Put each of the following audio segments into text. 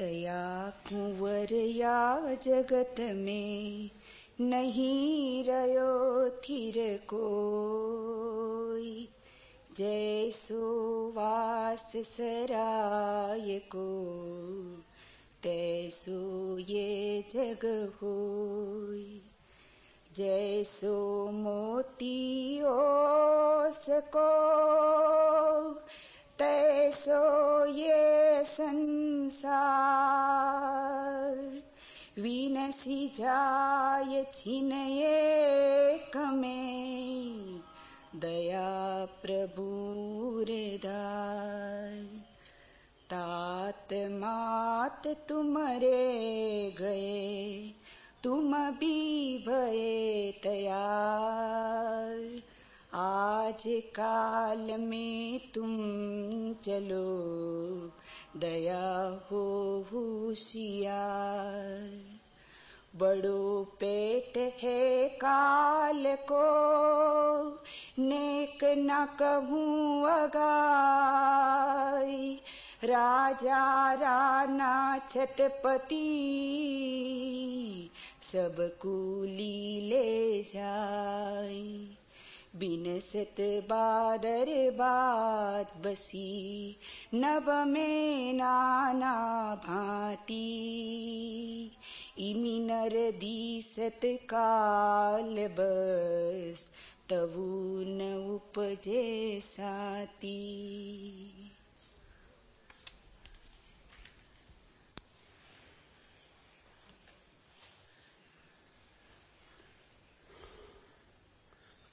तया कुंवर या जगत में नहीं रयो थिर कोई। जैसो वास सराय को, तैसो ये जग होई। जैसो मोती सको तैसो ये संसार। विनसी जाय छिनये कमे। दया प्रभु तात मात तुमरे गए तुम भी भये तयार। आज काल में तुम चलो, दया हो होशियार। बड़ो पेट है काल को, नेक न कहूँ अगाई। राजा राना छतपति, सब कूली ले जाई। बिनसत बादर बात बसी नभ में नाना भांति। इमी नर दीसत काल बस, तवु न उपजे साती।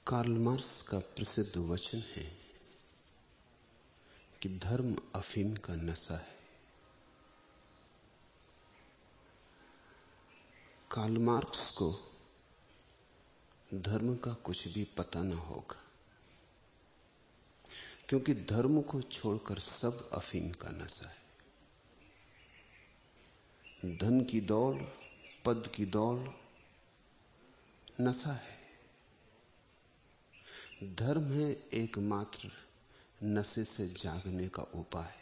कार्ल मार्स का प्रसिद्ध वचन है कि धर्म अफीम का नशा है। कार्ल मार्क्स को धर्म का कुछ भी पता न होगा, क्योंकि धर्म को छोड़कर सब अफीम का नशा है। धन की दौड़, पद की दौड़ नशा है। धर्म है एकमात्र नशे से जागने का उपाय।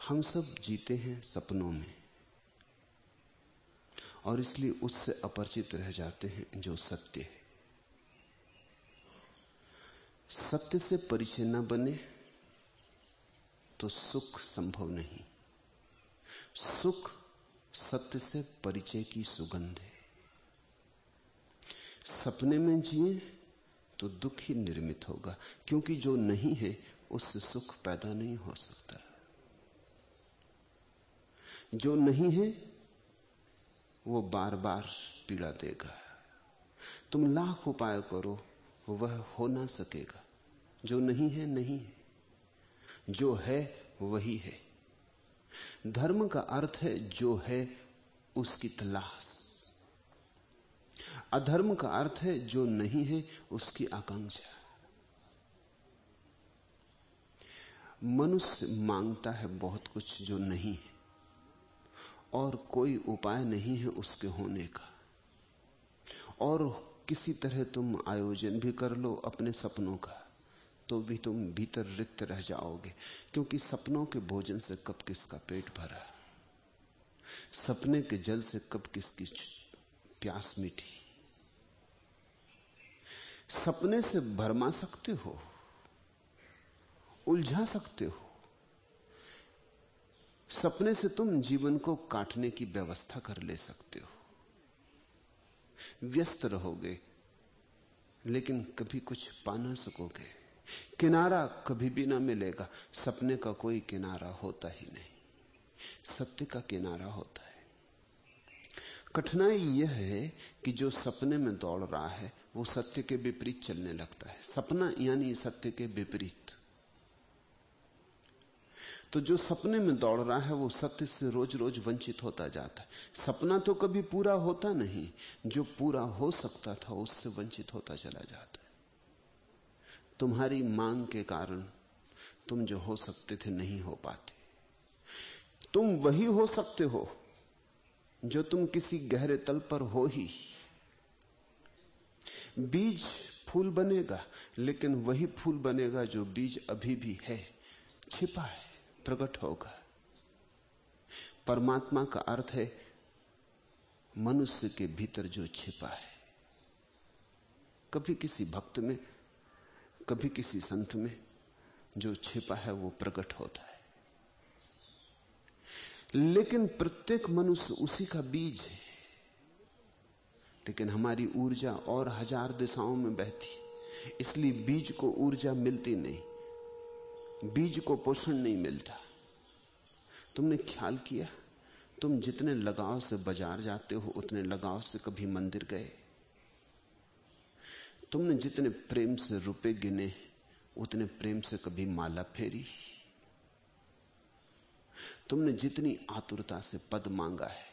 हम सब जीते हैं सपनों में, और इसलिए उससे अपरिचित रह जाते हैं जो सत्य है। सत्य से परिचय न बने तो सुख संभव नहीं। सुख सत्य से परिचय की सुगंध है। सपने में जिए तो दुख ही निर्मित होगा, क्योंकि जो नहीं है उससे सुख पैदा नहीं हो सकता। जो नहीं है, वो बार बार पीड़ा देगा। तुम लाख उपाय करो, वह हो ना सकेगा। जो नहीं है नहीं है। जो है, वही है। धर्म का अर्थ है, जो है, उसकी तलाश। अधर्म का अर्थ है जो नहीं है, उसकी आकांक्षा मनुष्य माँगता है बहुत कुछ जो नहीं है, और कोई उपाय नहीं है उसके होने का। और किसी तरह तुम आयोजन भी कर लो अपने सपनों का तो भी तुम भीतर रिक्त रह जाओगे, क्योंकि सपनों के भोजन से कब किसका पेट भरा? सपने के जल से कब किसकी प्यास मिटी? सपने से भरमा सकते हो, उलझा सकते हो। सपने से तुम जीवन को काटने की व्यवस्था कर ले सकते हो। व्यस्त रहोगे, लेकिन कभी कुछ पा ना सकोगे। किनारा कभी भी ना मिलेगा। सपने का कोई किनारा होता ही नहीं। सत्य का किनारा होता है। कठिनाई यह है कि जो सपने में दौड़ रहा है वो सत्य के विपरीत चलने लगता है। सपना यानी सत्य के विपरीत। तो जो सपने में दौड़ रहा है, वो सत्य से रोज रोज वंचित होता जाता है। सपना तो कभी पूरा होता नहीं, जो पूरा हो सकता था, उससे वंचित होता चला जाता है। तुम्हारी मांग के कारण तुम जो हो सकते थे, नहीं हो पाते। तुम वही हो सकते हो, जो तुम किसी गहरे तल पर हो ही। बीज फूल बनेगा, लेकिन वही फूल बनेगा जो बीज अभी भी है, छिपा है, प्रकट होगा। परमात्मा का अर्थ है, मनुष्य के भीतर जो छिपा है। कभी किसी भक्त में, कभी किसी संत में, जो छिपा है वो प्रकट होता है। लेकिन प्रत्येक मनुष्य उसी का बीज है। लेकिन हमारी ऊर्जा और हज़ार दिशाओं में बहती। इसलिए बीज को ऊर्जा मिलती नहीं, बीज को पोषण नहीं मिलता। तुमने ख्याल किया? तुम जितने लगाव से बाज़ार जाते हो, उतने लगाव से कभी मंदिर गए। तुमने जितने प्रेम से रुपए गिने, उतने प्रेम से कभी माला फेरी। तुमने जितनी आतुरता से पद मांगा है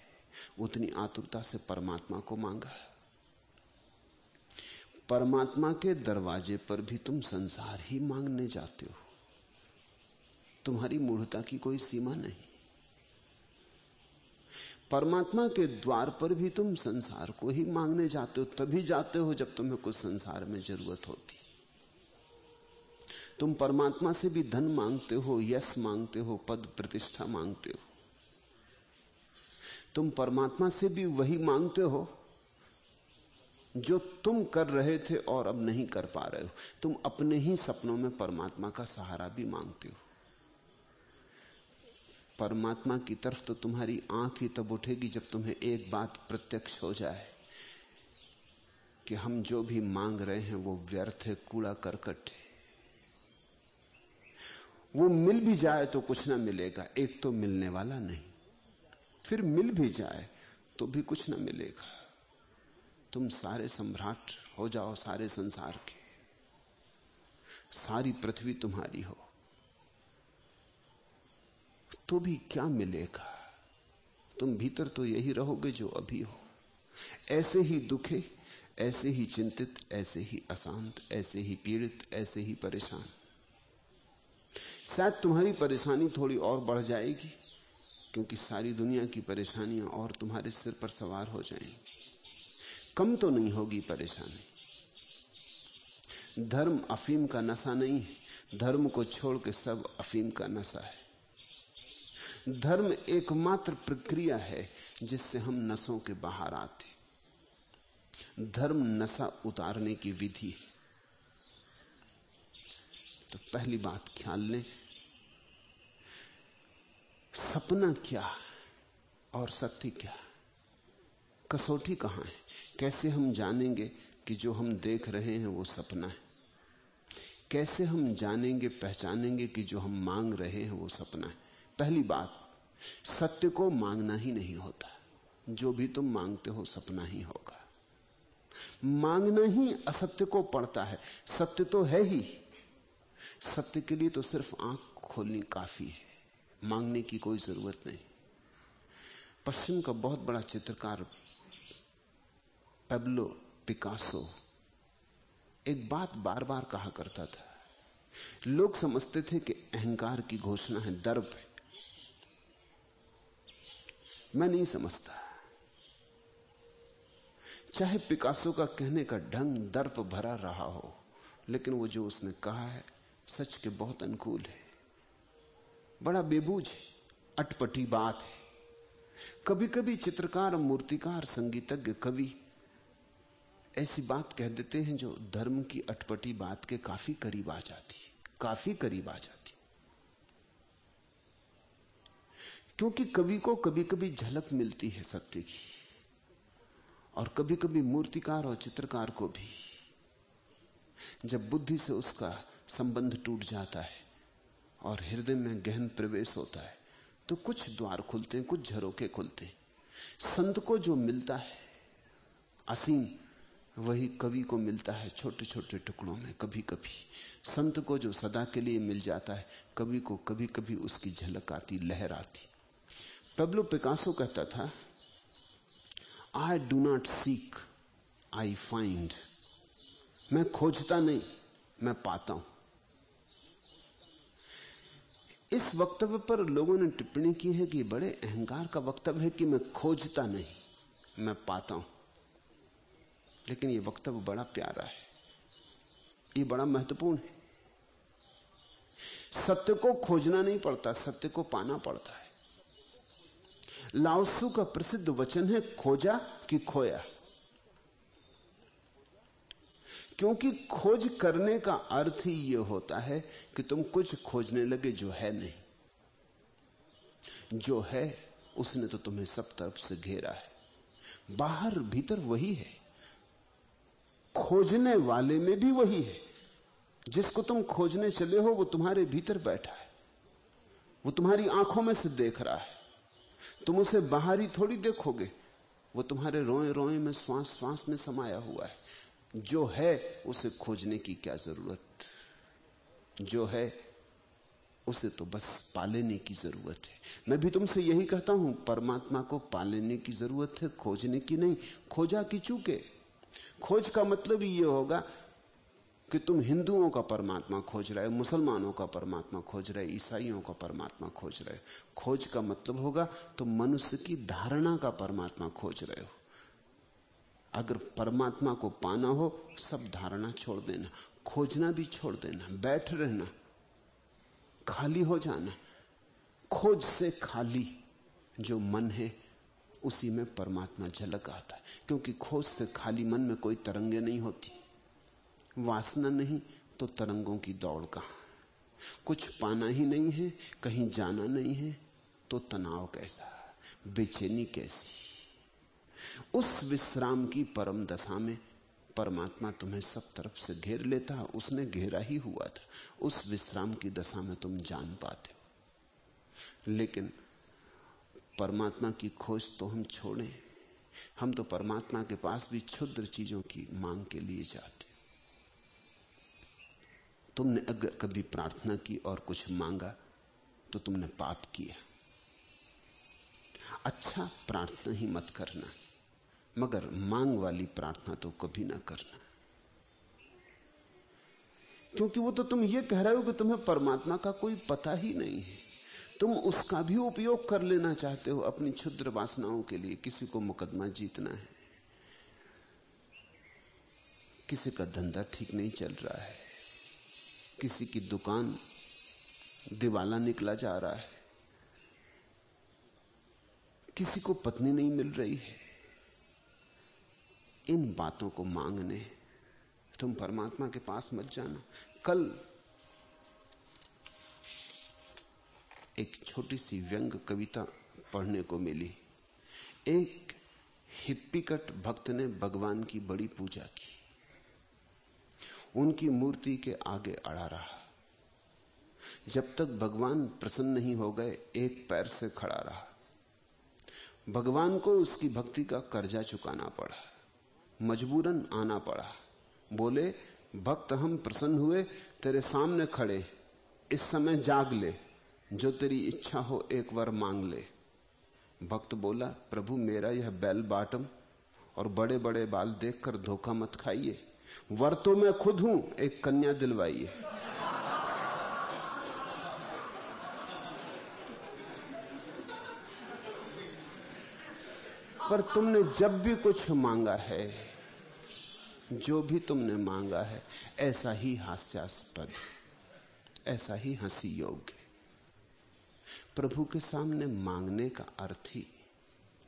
उतनी आतुरता से परमात्मा को मांगा। परमात्मा के दरवाजे पर भी तुम संसार ही मांगने जाते हो। तुम्हारी मूढ़ता की कोई सीमा नहीं। परमात्मा के द्वार पर भी तुम संसार को ही मांगने जाते हो, तभी जाते हो जब तुम्हें कुछ संसार में ज़रूरत होती। तुम परमात्मा से भी धन मांगते हो, यश मांगते हो, पद प्रतिष्ठा मांगते हो। तुम परमात्मा से भी वही मांगते हो जो तुम कर रहे थे और अब नहीं कर पा रहे हो। तुम अपने ही सपनों में परमात्मा का सहारा भी मांगते हो। परमात्मा की तरफ़ तो तुम्हारी आँख ही तब उठेगी जब तुम्हें एक बात प्रत्यक्ष हो जाए कि हम जो भी मांग रहे हैं वो व्यर्थ है, कूड़ा करकट है। वो मिल भी जाए तो कुछ ना मिलेगा, एक तो मिलने वाला नहीं। फिर मिल भी जाए तो भी कुछ ना मिलेगा। तुम सारे सम्राट हो जाओ, सारे संसार के। सारी पृथ्वी तुम्हारी हो। तो भी क्या मिलेगा? तुम भीतर तो यही रहोगे जो अभी हो। ऐसे ही दुखे, ऐसे ही चिंतित, ऐसे ही अशांत, ऐसे ही पीड़ित, ऐसे ही परेशान। शायद तुम्हारी परेशानी थोड़ी और बढ़ जाएगी। क्योंकि सारी दुनिया की परेशानियाँ और तुम्हारे सिर पर सवार हो जाएँगी। कम तो नहीं होगी परेशानी। धर्म अफीम का नशा नहीं है। धर्म को छोड़ के सब अफीम का नशा है। धर्म एकमात्र प्रक्रिया है जिससे हम नशों के बाहर आते धर्म नशा उतारने की विधि है। तो पहली बात, ख्याल लें सपना क्या और सत्य क्या? कसौटी कहाँ है? कैसे हम जानेंगे कि जो हम देख रहे हैं वो सपना है? कैसे हम जानेंगे, पहचानेंगे कि जो हम मांग रहे हैं वो सपना है? पहली बात, सत्य को मांगना ही नहीं होता। जो भी तुम मांगते हो, सपना ही होगा। मांगना ही असत्य को पड़ता है। सत्य तो है ही। सत्य के लिए तो सिर्फ़ आँख खोलनी काफ़ी है। मांगने की कोई ज़रूरत नहीं। पश्चिम का बहुत बड़ा चित्रकार पेब्लो पिकासो एक बात बार बार कहा करता था। लोग समझते थे कि अहंकार की घोषणा है, दर्प है। मैं नहीं समझता। चाहे पिकासो का कहने का ढंग दर्प भरा रहा हो, लेकिन वो जो उसने कहा है, सच के बहुत अनुकूल है। बड़ा बेबूझ है, अटपटी बात है। कभी कभी चित्रकार मूर्तिकार, संगीतज्ञ, कवि ऐसी बात कह देते हैं जो धर्म की अटपटी बात के काफ़ी करीब आ जाती है, काफ़ी करीब आ जाती क्योंकि कवि को कभी कभी झलक मिलती है सत्य की, और कभी कभी मूर्तिकार और चित्रकार को भी। जब बुद्धि से उसका संबंध टूट जाता है और हृदय में गहन प्रवेश होता है। तो कुछ द्वार खुलते हैं, कुछ झरोके खुलते हैं। संत को जो मिलता है, असीम, वही कवि को मिलता है छोटे छोटे टुकड़ों में कभी कभी संत को जो सदा के लिए मिल जाता है, कवि को कभी कभी उसकी झलक आती, लहर आती। पेब्लो पिकासो कहता था I do not seek I find मैं खोजता नहीं, मैं पाता हूँ। इस वक्तव्य पर लोगों ने टिप्पणी की है कि बड़े अहंकार का वक्तव्य है कि मैं खोजता नहीं, मैं पाता हूँ। लेकिन यह वक्तव्य बड़ा प्यारा है। ये बड़ा महत्वपूर्ण है। सत्य को खोजना नहीं पड़ता, सत्य को पाना पड़ता है। लाओसू का प्रसिद्ध वचन है, खोजा कि खोया। क्योंकि खोज करने का अर्थ ही यह होता है कि तुम कुछ खोजने लगे जो है नहीं। जो है, उसने तो तुम्हें सब तरफ़ से घेरा है। बाहर भीतर वही है। खोजने वाले में भी वही है। जिसको तुम खोजने चले हो, वो तुम्हारे भीतर बैठा है। वो तुम्हारी आँखों में से देख रहा है। तुम उसे बाहरी थोड़ी देखोगे। वो तुम्हारे रोए रोए में श्वास श्वास में समाया हुआ है। जो है उसे खोजने की क्या ज़रूरत? जो है उसे तो बस पालेने की ज़रूरत है। मैं भी तुमसे यही कहता हूँ, परमात्मा को पालेने की ज़रूरत है, खोजने की नहीं, खोजा की चूके? खोज का मतलब ये होगा कि तुम हिंदुओं का परमात्मा खोज रहे हो, मुसलमानों का परमात्मा खोज रहे ईसाइयों का परमात्मा खोज रहे हो। खोज का मतलब होगा तुम मनुष्य की धारणा का परमात्मा खोज रहे हो। अगर परमात्मा को पाना हो, सब धारणा छोड़ देना। खोजना भी छोड़ देना। बैठ रहना। खाली हो जाना। खोज से खाली जो मन है, उसी में परमात्मा झलक आता है। क्योंकि खोज से खाली मन में कोई तरंगे नहीं होती। वासना नहीं तो तरंगों की दौड़ कहाँ? कुछ पाना ही नहीं है, कहीं जाना नहीं है तो तनाव कैसा? बेचैनी कैसी? उस विश्राम की परम दशा में परमात्मा तुम्हें सब तरफ़ से घेर लेता, उसने घेरा ही हुआ था। उस विश्राम की दशा में तुम जान पाते हो। लेकिन परमात्मा की खोज तो हम छोड़ें। हम तो परमात्मा के पास भी क्षुद्र चीज़ों की मांग के लिए जाते तुमने अगर कभी प्रार्थना की और कुछ मांगा तो तुमने पाप किया। अच्छा प्रार्थना ही मत करना। मगर मांग वाली प्रार्थना तो कभी ना करना। क्योंकि वो तो तुम ये कह रहे हो कि तुम्हें परमात्मा का कोई पता ही नहीं है। तुम उसका भी उपयोग कर लेना चाहते हो अपनी क्षुद्र वासनाओं के लिए। किसी को मुकदमा जीतना है। किसी का धंधा ठीक नहीं चल रहा है। किसी की दुकान दिवाला निकला जा रहा है। किसी को पत्नी नहीं मिल रही है। इन बातों को मांगने, तुम परमात्मा के पास मत जाना। कल एक छोटी सी व्यंग कविता पढ़ने को मिली। एक हिप्पीकट भक्त ने भगवान की बड़ी पूजा की। उनकी मूर्ति के आगे अड़ा रहा। जब तक भगवान प्रसन्न नहीं हो गए, एक पैर से खड़ा रहा। भगवान को उसकी भक्ति का कर्जा चुकाना पड़ा। मजबूरन आना पड़ा। बोले, भक्त हम प्रसन्न हुए, तेरे सामने खड़े। इस समय जाग ले, जो तेरी इच्छा हो एक बार मांग ले। भक्त बोला, प्रभु, मेरा यह बैल बाटम और बड़े बड़े बाल देखकर धोखा मत खाइए। वर तो मैं खुद हूँ, एक कन्या दिलवाइए। पर तुमने जब भी कुछ मांगा है जो भी तुमने मांगा है, ऐसा ही हास्यास्पद, ऐसा ही हँसी योग्य। प्रभु के सामने मांगने का अर्थ ही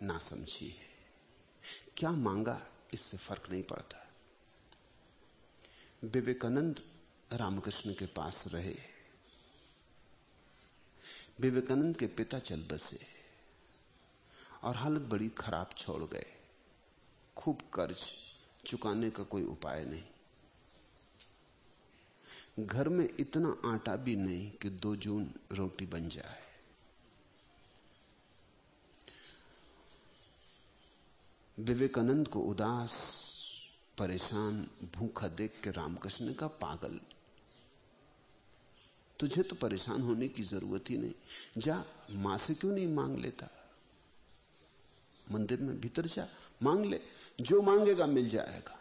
ना समझिए क्या मांगा, इससे फ़र्क नहीं पड़ता। विवेकानंद रामकृष्ण के पास रहे। विवेकानंद के पिता चल बसे और हालत बड़ी खराब छोड़ गए। खूब कर्ज चुकाने का कोई उपाय नहीं। घर में इतना आटा भी नहीं कि दो जून रोटी बन जाए। विवेकानंद को उदास, परेशान, भूखा देख के रामकृष्ण कहा, पागल, तुझे तो परेशान होने की ज़रूरत ही नहीं। जा, माँ से क्यों नहीं मांग लेता? मंदिर में भीतर जा, मांग ले। जो मांगेगा मिल जाएगा।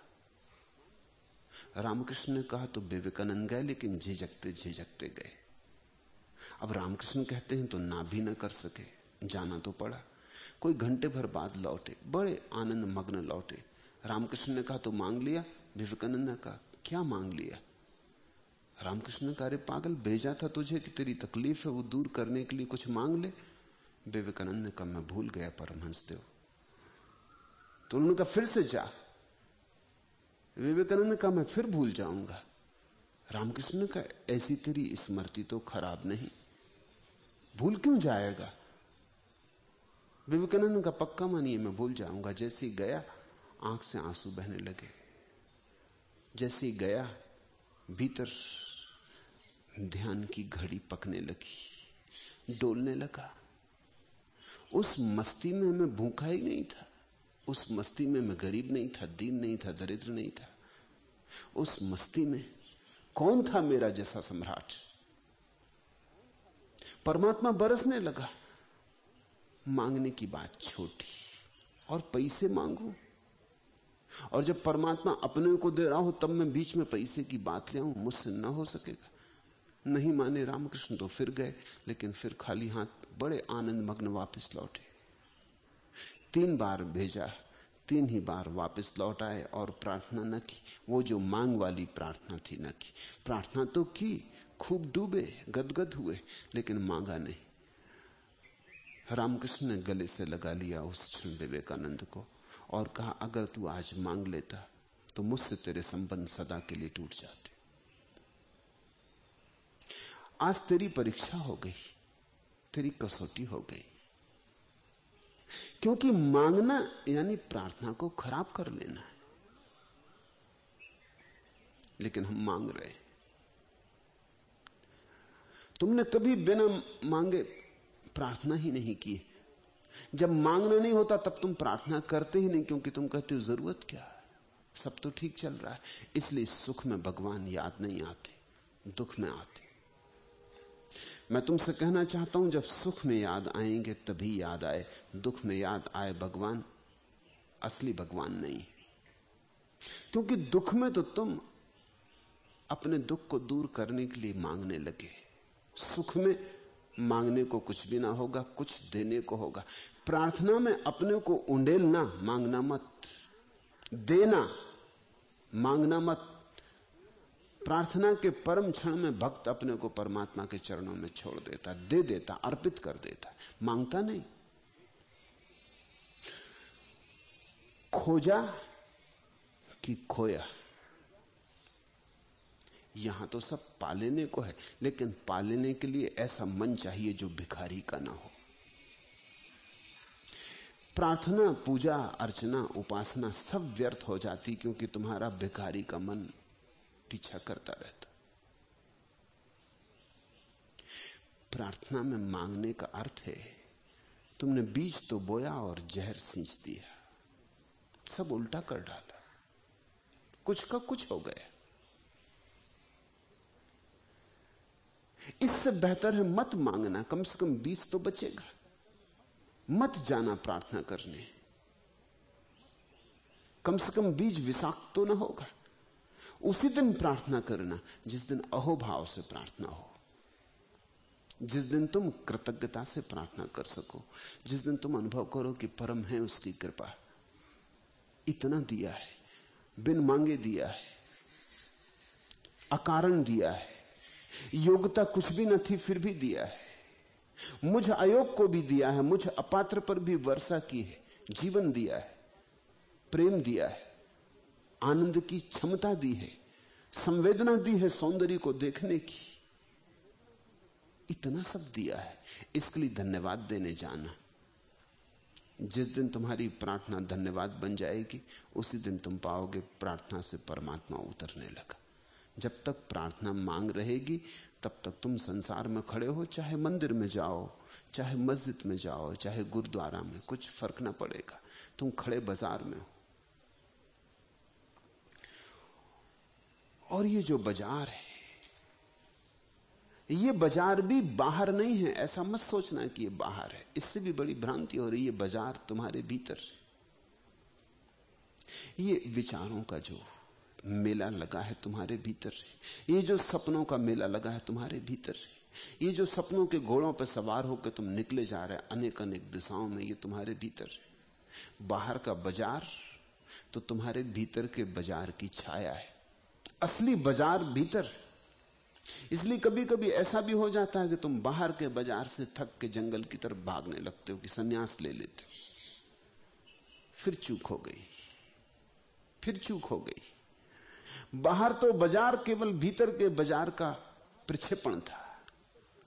रामकृष्ण ने कहा तो विवेकानंद गए, लेकिन झिझकते झिझकते गए। अब रामकृष्ण कहते हैं तो ना भी ना कर सके, जाना तो पड़ा। कोई घंटे भर बाद लौटे, बड़े आनंद मग्न लौटे। रामकृष्ण ने कहा तो मांग लिया? विवेकानंद ने कहा, क्या मांग लिया? रामकृष्ण ने कहा पागल, भेजा था तुझे कि तेरी तकलीफ़ है, वो दूर करने के लिए कुछ मांग ले? विवेकानंद ने कहा, मैं भूल गया, परमहंस देव। तो उन्होंने कहा, फिर से जा। विवेकानंद ने कहा, मैं फिर भूल जाऊँगा। रामकृष्ण ने कहा, ऐसी तेरी स्मृति तो खराब नहीं। भूल क्यों जाएगा? विवेकानंद का पक्का मानिए, मैं भूल जाऊँगा। जैसे ही गया, आँख से आँसू बहने लगे। जैसे ही गया, भीतर ध्यान की घड़ी पकने लगी, डोलने लगा। उस मस्ती में मैं भूखा ही नहीं था। उस मस्ती में मैं गरीब नहीं था, दीन नहीं था, दरिद्र नहीं था। उस मस्ती में कौन था मेरा जैसा सम्राट? परमात्मा बरसने लगा। मांगने की बात छोटी और पैसे मांगू। और जब परमात्मा अपने को दे रहा हो, तब मैं बीच में पैसे की बात ले आऊँ, मुझसे ना हो सकेगा। नहीं माने रामकृष्ण तो फिर गए, लेकिन फिर खाली हाथ बड़े आनंद मग्न वापस लौटे। तीन बार भेजा, तीन ही बार वापस लौट आए और प्रार्थना न की। वो जो मांग वाली प्रार्थना थी न की। प्रार्थना तो की, खूब डूबे, गदगद हुए, लेकिन मांगा नहीं। रामकृष्ण ने गले से लगा लिया उस क्षण विवेकानंद को और कहा, अगर तू आज मांग लेता तो मुझसे तेरे संबंध सदा के लिए टूट जाते। आज तेरी परीक्षा हो गई, तेरी कसौटी हो गई। क्योंकि मांगना यानी प्रार्थना को खराब कर लेना है। लेकिन हम मांग रहे तुमने कभी बिना मांगे प्रार्थना ही नहीं की। जब मांगना नहीं होता, तब तुम प्रार्थना करते ही नहीं, क्योंकि तुम कहते हो, ज़रूरत क्या है? सब तो ठीक चल रहा है। इसलिए सुख में भगवान याद नहीं आते, दुख में आते। मैं तुमसे कहना चाहता हूँ, जब सुख में याद आएँगे, तभी याद आए। दुख में याद आए भगवान, असली भगवान नहीं। क्योंकि दुख में तो तुम अपने दुख को दूर करने के लिए मांगने लगे। सुख में मांगने को कुछ भी ना होगा, कुछ देने को होगा। प्रार्थना में अपने को उंडेलना, मांगना मत। देना, मांगना मत। प्रार्थना के परम क्षण में भक्त अपने को परमात्मा के चरणों में छोड़ देता, दे देता, अर्पित कर देता, माँगता नहीं। खोजा कि खोया। यहाँ तो सब पालेने को है, लेकिन पालेने के लिए ऐसा मन चाहिए जो भिखारी का ना हो। प्रार्थना, पूजा, अर्चना, उपासना सब व्यर्थ हो जाती क्योंकि तुम्हारा भिखारी का मन पीछा करता रहता। प्रार्थना में मांगने का अर्थ है, तुमने बीज तो बोया और जहर सींच दिया, सब उल्टा कर डाला, कुछ का कुछ हो गया। इससे बेहतर है मत मांगना, कम से कम बीस तो बचेगा। मत जाना प्रार्थना करने, कम से कम बीज विषाक्त तो ना होगा। उसी दिन प्रार्थना करना, जिस दिन अहोभाव से प्रार्थना हो। जिस दिन तुम कृतज्ञता से प्रार्थना कर सको, जिस दिन तुम अनुभव करो कि परम है उसकी कृपा। इतना दिया है, बिन मांगे दिया है, अकारण दिया है, योग्यता कुछ भी न थी फिर भी दिया है। मुझ अयोग को भी दिया है, मुझ अपात्र पर भी वर्षा की है, जीवन दिया है, प्रेम दिया है। आनंद की क्षमता दी है, संवेदना दी है सौंदर्य को देखने की। इतना सब दिया है, इसके लिए धन्यवाद देने जाना। जिस दिन तुम्हारी प्रार्थना धन्यवाद बन जाएगी, उसी दिन तुम पाओगे प्रार्थना से परमात्मा उतरने लगा। जब तक प्रार्थना मांग रहेगी, तब तक तुम संसार में खड़े हो, चाहे मंदिर में जाओ, चाहे मस्जिद में जाओ, चाहे गुरुद्वारा में, कुछ फ़र्क ना पड़ेगा। तुम खड़े बाज़ार में हो। और ये जो बाज़ार है, ये बाज़ार भी बाहर नहीं है। ऐसा मत सोचना कि ये बाहर है। इससे भी बड़ी भ्रांति हो रही है बाज़ार तुम्हारे भीतर ये विचारों का जो मेला लगा है तुम्हारे भीतर ये जो सपनों का मेला लगा है तुम्हारे भीतर ये जो सपनों के घोड़ों पर सवार होकर तुम निकले जा रहे अनेक अनेक दिशाओं में ये तुम्हारे भीतर बाहर का बाज़ार तो तुम्हारे भीतर के बाज़ार की छाया है। असली बाज़ार भीतर इसलिए कभी कभी ऐसा भी हो जाता है कि तुम बाहर के बाज़ार से थक के जंगल की तरफ़ भागने लगते हो कि सन्यास ले लेते हो। फिर चूक हो गई। फिर चूक हो गई। बाहर तो बाज़ार केवल भीतर के बाज़ार का प्रक्षेपण था।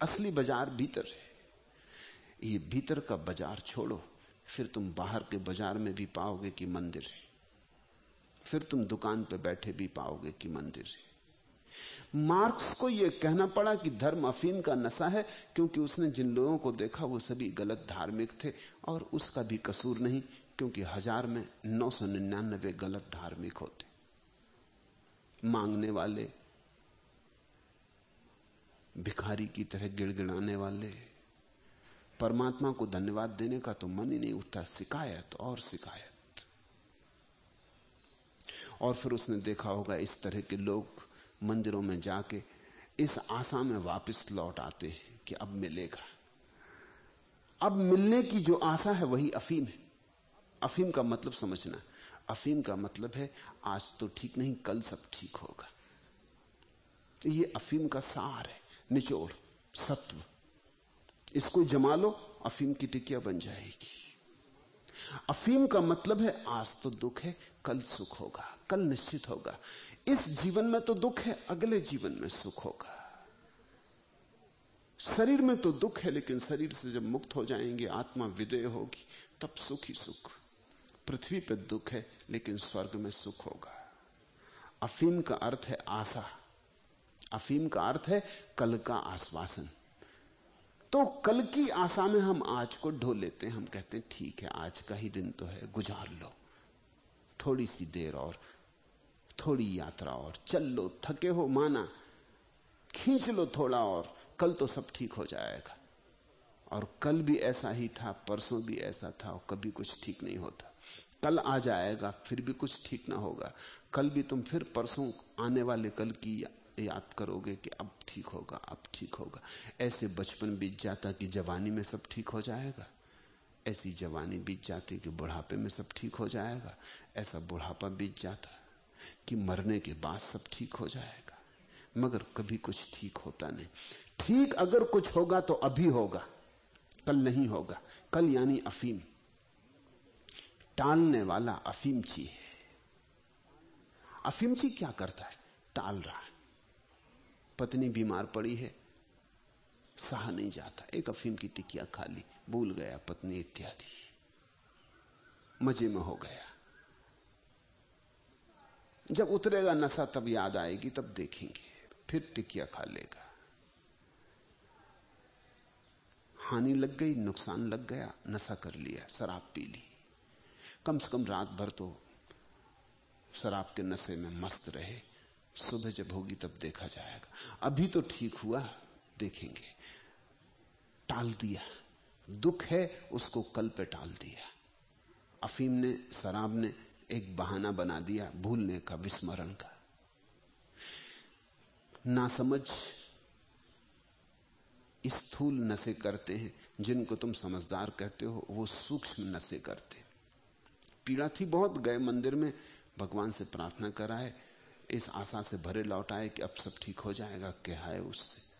असली बाज़ार भीतर है। ये भीतर का बाज़ार छोड़ो। फिर तुम बाहर के बाज़ार में भी पाओगे कि मंदिर है। फिर तुम दुकान पर बैठे भी पाओगे कि मंदिर है। मार्क्स को यह कहना पड़ा कि धर्म अफीम का नशा है, क्योंकि उसने जिन लोगों को देखा वो सभी गलत धार्मिक थे, और उसका भी कसूर नहीं, क्योंकि हज़ार में नौ सौ निन्यानबे गलत धार्मिक होते। मांगने वाले, भिखारी की तरह गिड़गिड़ाने वाले, परमात्मा को धन्यवाद देने का तो मन ही नहीं उठता, शिकायत और शिकायत। और फिर उसने देखा होगा इस तरह के लोग मंदिरों में जाके इस आशा में वापस लौट आते हैं कि अब मिलेगा। अब मिलने की जो आशा है वही अफीम है। अफीम का मतलब समझना। अफीम का मतलब है, आज तो ठीक नहीं, कल सब ठीक होगा। ये अफीम का सार है, निचोड़, सत्व। इसको जमा लो, अफीम की टिकिया बन जाएगी। अफीम का मतलब है, आज तो दुख है, कल सुख होगा, कल निश्चित होगा। इस जीवन में तो दुख है, अगले जीवन में सुख होगा। शरीर में तो दुख है, लेकिन शरीर से जब मुक्त हो जाएँगे, आत्मा विदय होगी, तब सुख ही सुख। पृथ्वी पर दुख है, लेकिन स्वर्ग में सुख होगा। अफीम का अर्थ है आशा। अफीम का अर्थ है, कल का आश्वासन। तो कल की आशा में हम आज को ढो लेते हैं। हम कहते हैं, ठीक है, आज का ही दिन तो है, गुजार लो। थोड़ी सी देर और, थोड़ी यात्रा और, चल लो, थके हो माना, खींच लो थोड़ा और, कल तो सब ठीक हो जाएगा। और कल भी ऐसा ही था, परसों भी ऐसा था और कभी कुछ ठीक नहीं होता। कल आ जाएगा, फिर भी कुछ ठीक ना होगा। कल भी तुम फिर परसों आने वाले कल की याद करोगे कि अब ठीक होगा, अब ठीक होगा। ऐसे बचपन बीत जाता कि जवानी में सब ठीक हो जाएगा। ऐसी जवानी बीत जाती कि बुढ़ापे में सब ठीक हो जाएगा। ऐसा बुढ़ापा बीत जाता कि मरने के बाद सब ठीक हो जाएगा। मगर कभी कुछ ठीक होता नहीं। ठीक अगर कुछ होगा तो अभी होगा, कल नहीं होगा। कल यानी अफीम। टालने वाला अफीमची है। अफीमची क्या करता है? टाल रहा है। पत्नी बीमार पड़ी है, सहा नहीं जाता। एक अफीम की टिकिया खा ली, भूल गया पत्नी इत्यादि। मज़े में हो गया। जब उतरेगा नशा तब याद आएगी, तब देखेंगे। फिर टिकिया खा लेगा। हानि लग गई, नुकसान लग गया, नशा कर लिया, शराब पी ली। कम से कम रात भर तो शराब के नशे में मस्त रहे। सुबह जब होगी तब देखा जाएगा। अभी तो ठीक हुआ, देखेंगे। टाल दिया। दुख है, उसको कल पे टाल दिया। अफीम ने, शराब ने एक बहाना बना दिया भूलने का, विस्मरण का। ना समझ स्थूल नशे करते हैं, जिनको तुम समझदार कहते हो, वो सूक्ष्म नशे करते पीड़ा थी बहुत गए मंदिर में, भगवान से प्रार्थना कराए इस आशा से भरे लौट आए कि अब सब ठीक हो जाएगा, कहा है उससे।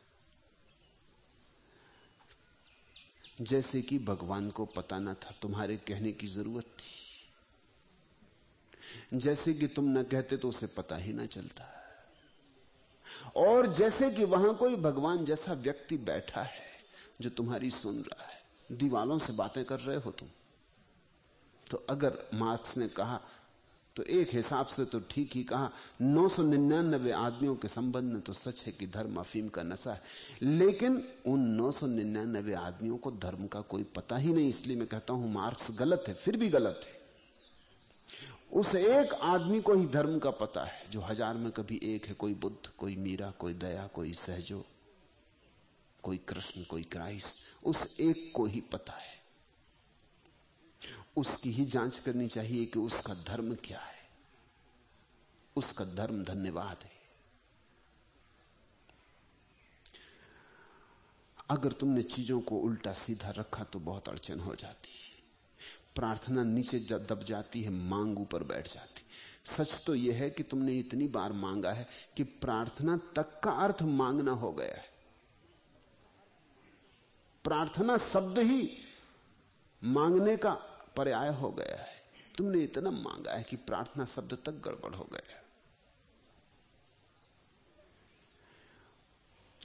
जैसे कि भगवान को पता ना था, तुम्हारे कहने की ज़रूरत थी। जैसे कि तुम न कहते तो उसे पता ही ना चलता। और जैसे कि वहाँ कोई भगवान जैसा व्यक्ति बैठा है, जो तुम्हारी सुन रहा है। दीवालों से बातें कर रहे हो तुम। तो अगर मार्क्स ने कहा तो एक हिसाब से तो ठीक ही कहा। 999 आदमियों के संबंध में तो सच है कि धर्म अफीम का नशा है। लेकिन उन 999 आदमियों को धर्म का कोई पता ही नहीं, इसलिए मैं कहता हूँ मार्क्स गलत है, फिर भी गलत है। उस एक आदमी को ही धर्म का पता है, जो हज़ार में कभी एक है, कोई बुद्ध, कोई मीरा, कोई दया, कोई सहजो, कोई कृष्ण, कोई क्राइस्ट, उस एक को ही पता है। उसकी ही जाँच करनी चाहिए कि उसका धर्म क्या है। उसका धर्म धन्यवाद है। अगर तुमने चीज़ों को उल्टा सीधा रखा तो बहुत अड़चन हो जाती है। प्रार्थना नीचे दब जाती है, मांग ऊपर बैठ जाती सच तो यह है कि तुमने इतनी बार मांगा है कि प्रार्थना तक का अर्थ मांगना हो गया है। प्रार्थना शब्द ही मांगने का पर्याय हो गया है। तुमने इतना मांगा है कि प्रार्थना शब्द तक गड़बड़ हो गया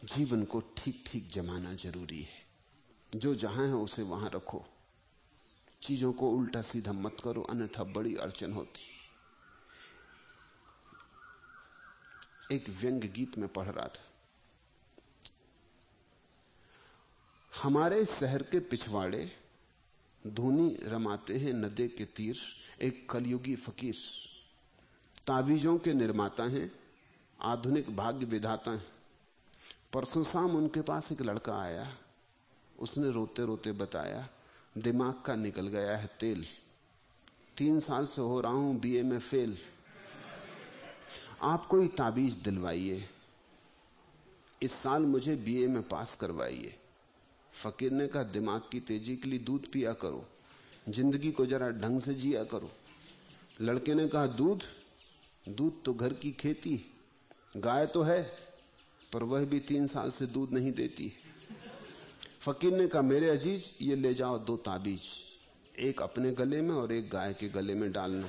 जीवन को ठीक ठीक जमाना ज़रूरी है। जो जहाँ है उसे वहाँ रखो। चीज़ों को उल्टा सीधा मत करो, अन्यथा बड़ी अड़चन होती एक व्यंग गीत में पढ़ रहा था। हमारे शहर के पिछवाड़े धूनी रमाते हैं नदे के तीर, एक कलयुगी फकीर। ताबीजों के निर्माता हैं, आधुनिक भाग्य विधाता हैं। परसों शाम उनके पास एक लड़का आया। उसने रोते रोते बताया, दिमाग का निकल गया है तेल। तीन साल से हो रहा हूँ बीए में फेल आप कोई ताबीज दिलवाइए। इस साल मुझे बीए में पास करवाइए। फकीर ने कहा, दिमाग की तेज़ी के लिए दूध पिया करो, ज़िंदगी को जरा ढंग से जिया करो। लड़के ने कहा, दूध? दूध तो घर की खेती, गाय तो है, पर वह भी तीन साल से दूध नहीं देती। फकीर ने कहा, मेरे अज़ीज़, ये ले जाओ दो ताबीज, एक अपने गले में और एक गाय के गले में डालना।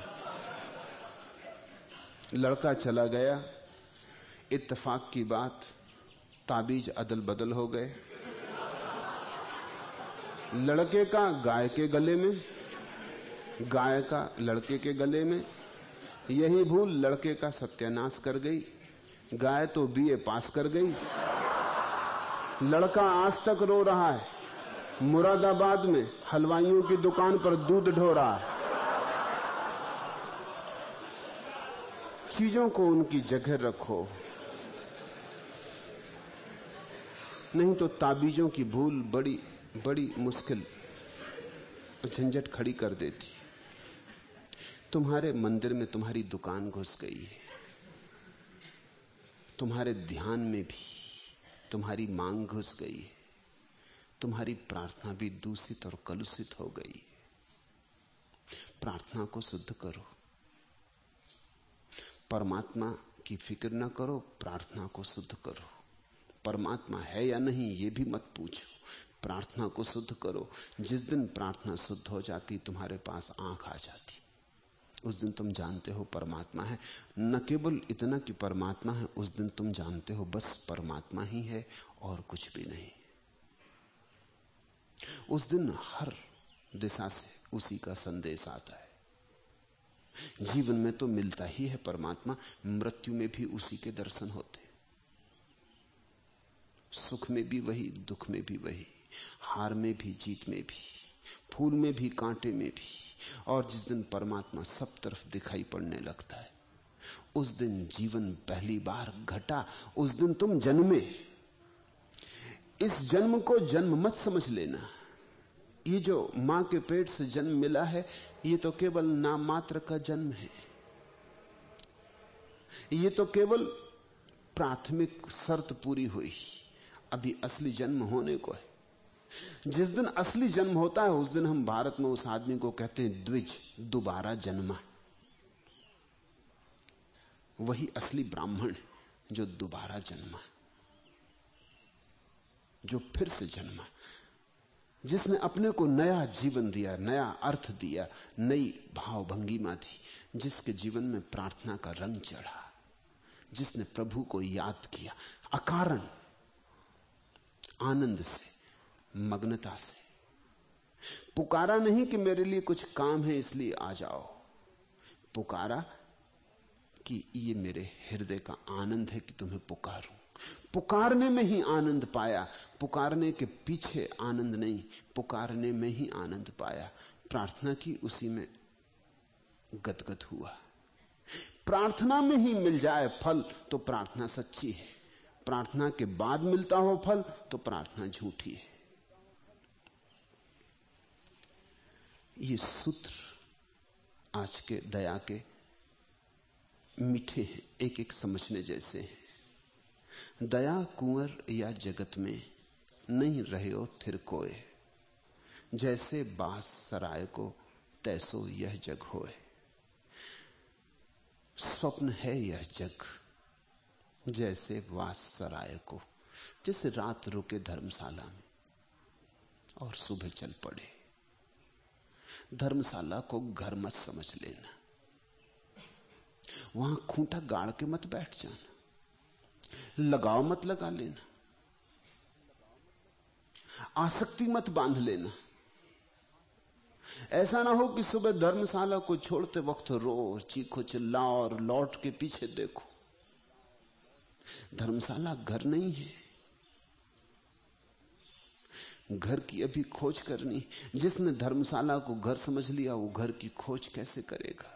लड़का चला गया। इत्तेफाक की बात, ताबीज अदल बदल हो गए। लड़के का गाय के गले में, गाय का लड़के के गले में, यही भूल लड़के का सत्यानाश कर गई। गाय तो बीए पास कर गई। लड़का आज तक रो रहा है। मुरादाबाद में हलवाइयों की दुकान पर दूध ढो रहा है। चीज़ों को उनकी जगह रखो। नहीं तो ताबीजों की भूल बड़ी बड़ी मुश्किल झंझट खड़ी कर देती। तुम्हारे मंदिर में तुम्हारी दुकान घुस गई है। तुम्हारे ध्यान में भी तुम्हारी मांग घुस गई है। तुम्हारी प्रार्थना भी दूषित और कलुषित हो गई प्रार्थना को शुद्ध करो। परमात्मा की फ़िक्र न करो, प्रार्थना को शुद्ध करो। परमात्मा है या नहीं, ये भी मत पूछो। प्रार्थना को शुद्ध करो। जिस दिन प्रार्थना शुद्ध हो जाती, तुम्हारे पास आँख आ जाती। उस दिन तुम जानते हो परमात्मा है। न केवल इतना कि परमात्मा है, उस दिन तुम जानते हो बस परमात्मा ही है और कुछ भी नहीं। उस दिन हर दिशा से उसी का संदेश आता है। जीवन में तो मिलता ही है परमात्मा, मृत्यु में भी उसी के दर्शन होते। सुख में भी वही, दुख में भी वही। हार में भी, जीत में भी, फूल में भी, कांटे में भी, और जिस दिन परमात्मा सब तरफ़ दिखाई पड़ने लगता है, उस दिन जीवन पहली बार घटा, उस दिन तुम जन्मे। इस जन्म को जन्म मत समझ लेना। ये जो माँ के पेट से जन्म मिला है, ये तो केवल नाम मात्र का जन्म है। ये तो केवल प्राथमिक शर्त पूरी हुई। अभी असली जन्म होने को है। जिस दिन असली जन्म होता है, उस दिन हम भारत में उस आदमी को कहते हैं, द्विज, दोबारा जन्मा। वही असली ब्राह्मण जो दोबारा जन्मा, जो फिर से जन्मा, जिसने अपने को नया जीवन दिया, नया अर्थ दिया, नई भाव भंगिमा दी जिसके जीवन में प्रार्थना का रंग चढ़ा, जिसने प्रभु को याद किया, अकारण, आनंद से मग्नता से। पुकारा नहीं कि मेरे लिए कुछ काम है, इसलिए आ जाओ। पुकारा कि ये मेरे हृदय का आनंद है कि तुम्हें पुकारूं। पुकारने में ही आनंद पाया, पुकारने के पीछे आनंद नहीं, पुकारने में ही आनंद पाया। प्रार्थना की उसी में गदगद हुआ। प्रार्थना में ही मिल जाए फल तो प्रार्थना सच्ची है। प्रार्थना के बाद मिलता हो फल तो प्रार्थना झूठी है। ये सूत्र आज के दया के मीठे हैं एक एक समझने जैसे हैं। दया कुंवर या जगत में नहीं रहे हो थिर कोय जैसे बास सराय को तैसो यह जग होए। स्वप्न है यह जग, जैसे वास सराय को, जैसे रात रुके धर्मशाला में, और सुबह चल पड़े। धर्मशाला को घर मत समझ लेना। वहाँ खूंटा गाड़ के मत बैठ जाना। लगाव मत लगा लेना। आसक्ति मत बाँध लेना। ऐसा ना हो कि सुबह धर्मशाला को छोड़ते वक्त रो चीखो चिल्लाओ और लौट के पीछे देखो। धर्मशाला घर नहीं है। घर की अभी खोज करनी। जिसने धर्मशाला को घर समझ लिया, वो घर की खोज कैसे करेगा?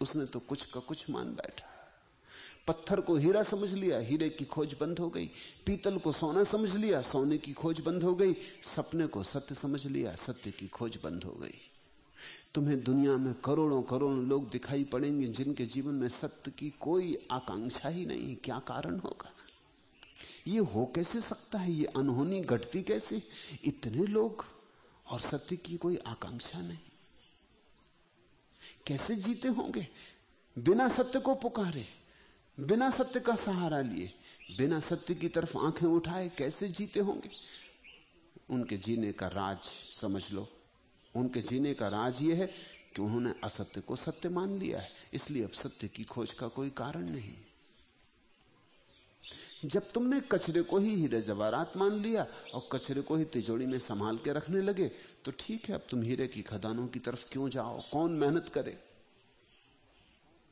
उसने तो कुछ का कुछ मान बैठा। पत्थर को हीरा समझ लिया, हीरे की खोज बंद हो गई। पीतल को सोना समझ लिया, सोने की खोज बंद हो गई। सपने को सत्य समझ लिया, सत्य की खोज बंद हो गई। तुम्हें दुनिया में करोड़ों करोड़ों लोग दिखाई पड़ेंगे जिनके जीवन में सत्य की कोई आकांक्षा ही नहीं। क्या कारण होगा? ये हो कैसे सकता है? ये अनहोनी घटती कैसे? इतने लोग और सत्य की कोई आकांक्षा नहीं। कैसे जीते होंगे? बिना सत्य को पुकारे, बिना सत्य का सहारा लिए, बिना सत्य की तरफ़ आँखें उठाए कैसे जीते होंगे? उनके जीने का राज समझ लो। उनके जीने का राज यह है कि उन्होंने असत्य को सत्य मान लिया है। इसलिए अब सत्य की खोज का कोई कारण नहीं। जब तुमने कचरे को ही हीरे जवारात मान लिया और कचरे को ही तिजोड़ी में संभाल के रखने लगे तो ठीक है, अब तुम हीरे की खदानों की तरफ़ क्यों जाओ? कौन मेहनत करे?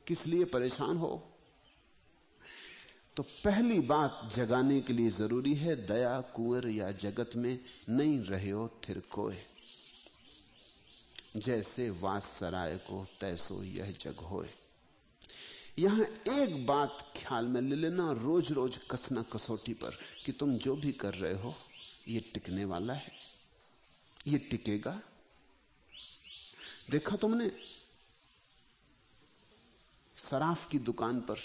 किस लिए परेशान हो? तो पहली बात जगाने के लिए ज़रूरी है, दया, कुंवर या जगत में नहीं रहे हो, थिर कोय जैसे वास सराय को तैसो यह जग होए। यहाँ एक बात ख्याल में ले लेना रोज रोज कसना कसौटी पर, कि तुम जो भी कर रहे हो, ये टिकने वाला है। ये टिकेगा। देखा तुमने? सराफ की दुकान पर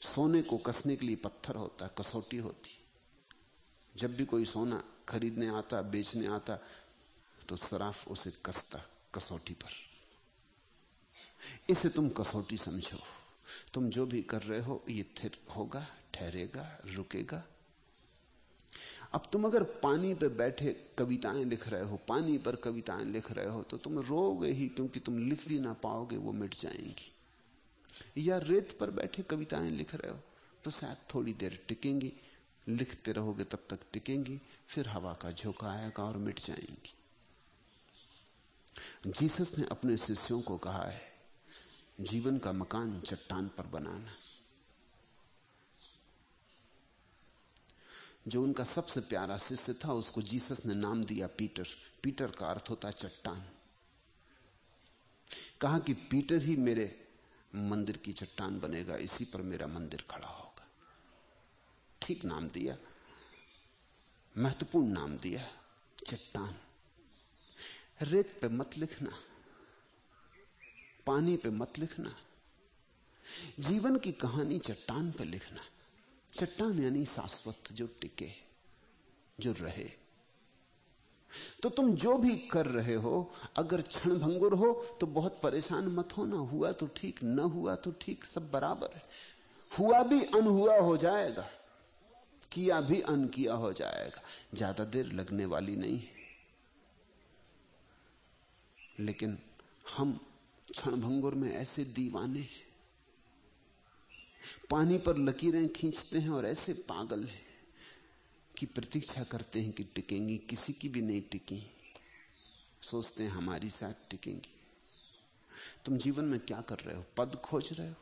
सोने को कसने के लिए पत्थर होता, कसौटी होती। जब भी कोई सोना खरीदने आता, बेचने आता तो सराफ उसे कसता, कसौटी पर। इसे तुम कसौटी समझो। तुम जो भी कर रहे हो, ये थिर होगा, ठहरेगा, रुकेगा। अब तुम अगर पानी पर बैठे कविताएँ लिख रहे हो, पानी पर कविताएँ लिख रहे हो तो तुम रोगे ही क्योंकि तुम लिख भी ना पाओगे, वो मिट जाएँगी। या रेत पर बैठे कविताएँ लिख रहे हो तो शायद थोड़ी देर टिकेंगी, लिखते रहोगे तब तक टिकेंगी, फिर हवा का झोंका आएगा और मिट जाएँगी। जीसस ने अपने शिष्यों को कहा है जीवन का मकान चट्टान पर बनाना। जो उनका सबसे प्यारा शिष्य था, उसको जीसस ने नाम दिया पीटर। पीटर का अर्थ होता चट्टान। कहा कि पीटर ही मेरे मंदिर की चट्टान बनेगा, इसी पर मेरा मंदिर खड़ा होगा। ठीक नाम दिया। महत्वपूर्ण नाम दिया। चट्टान। रेत पे मत लिखना। पानी पे मत लिखना। जीवन की कहानी चट्टान पे लिखना। चट्टान यानी शाश्वत जो टिके, जो रहे। तो तुम जो भी कर रहे हो, अगर क्षण भंगुर हो तो बहुत परेशान मत होना। हुआ तो ठीक, न हुआ तो ठीक, सब बराबर है। हुआ भी अनहुआ हो जाएगा, किया भी अन किया हो जाएगा। ज़्यादा देर लगने वाली नहीं है। लेकिन हम क्षण भंगुर में ऐसे दीवाने पानी पर लकीरें खींचते हैं और ऐसे पागल हैं की प्रतीक्षा करते हैं कि टिकेंगी, किसी की भी नहीं टिकी। सोचते हैं हमारी साथ टिकेंगी। तुम जीवन में क्या कर रहे हो? पद खोज रहे हो?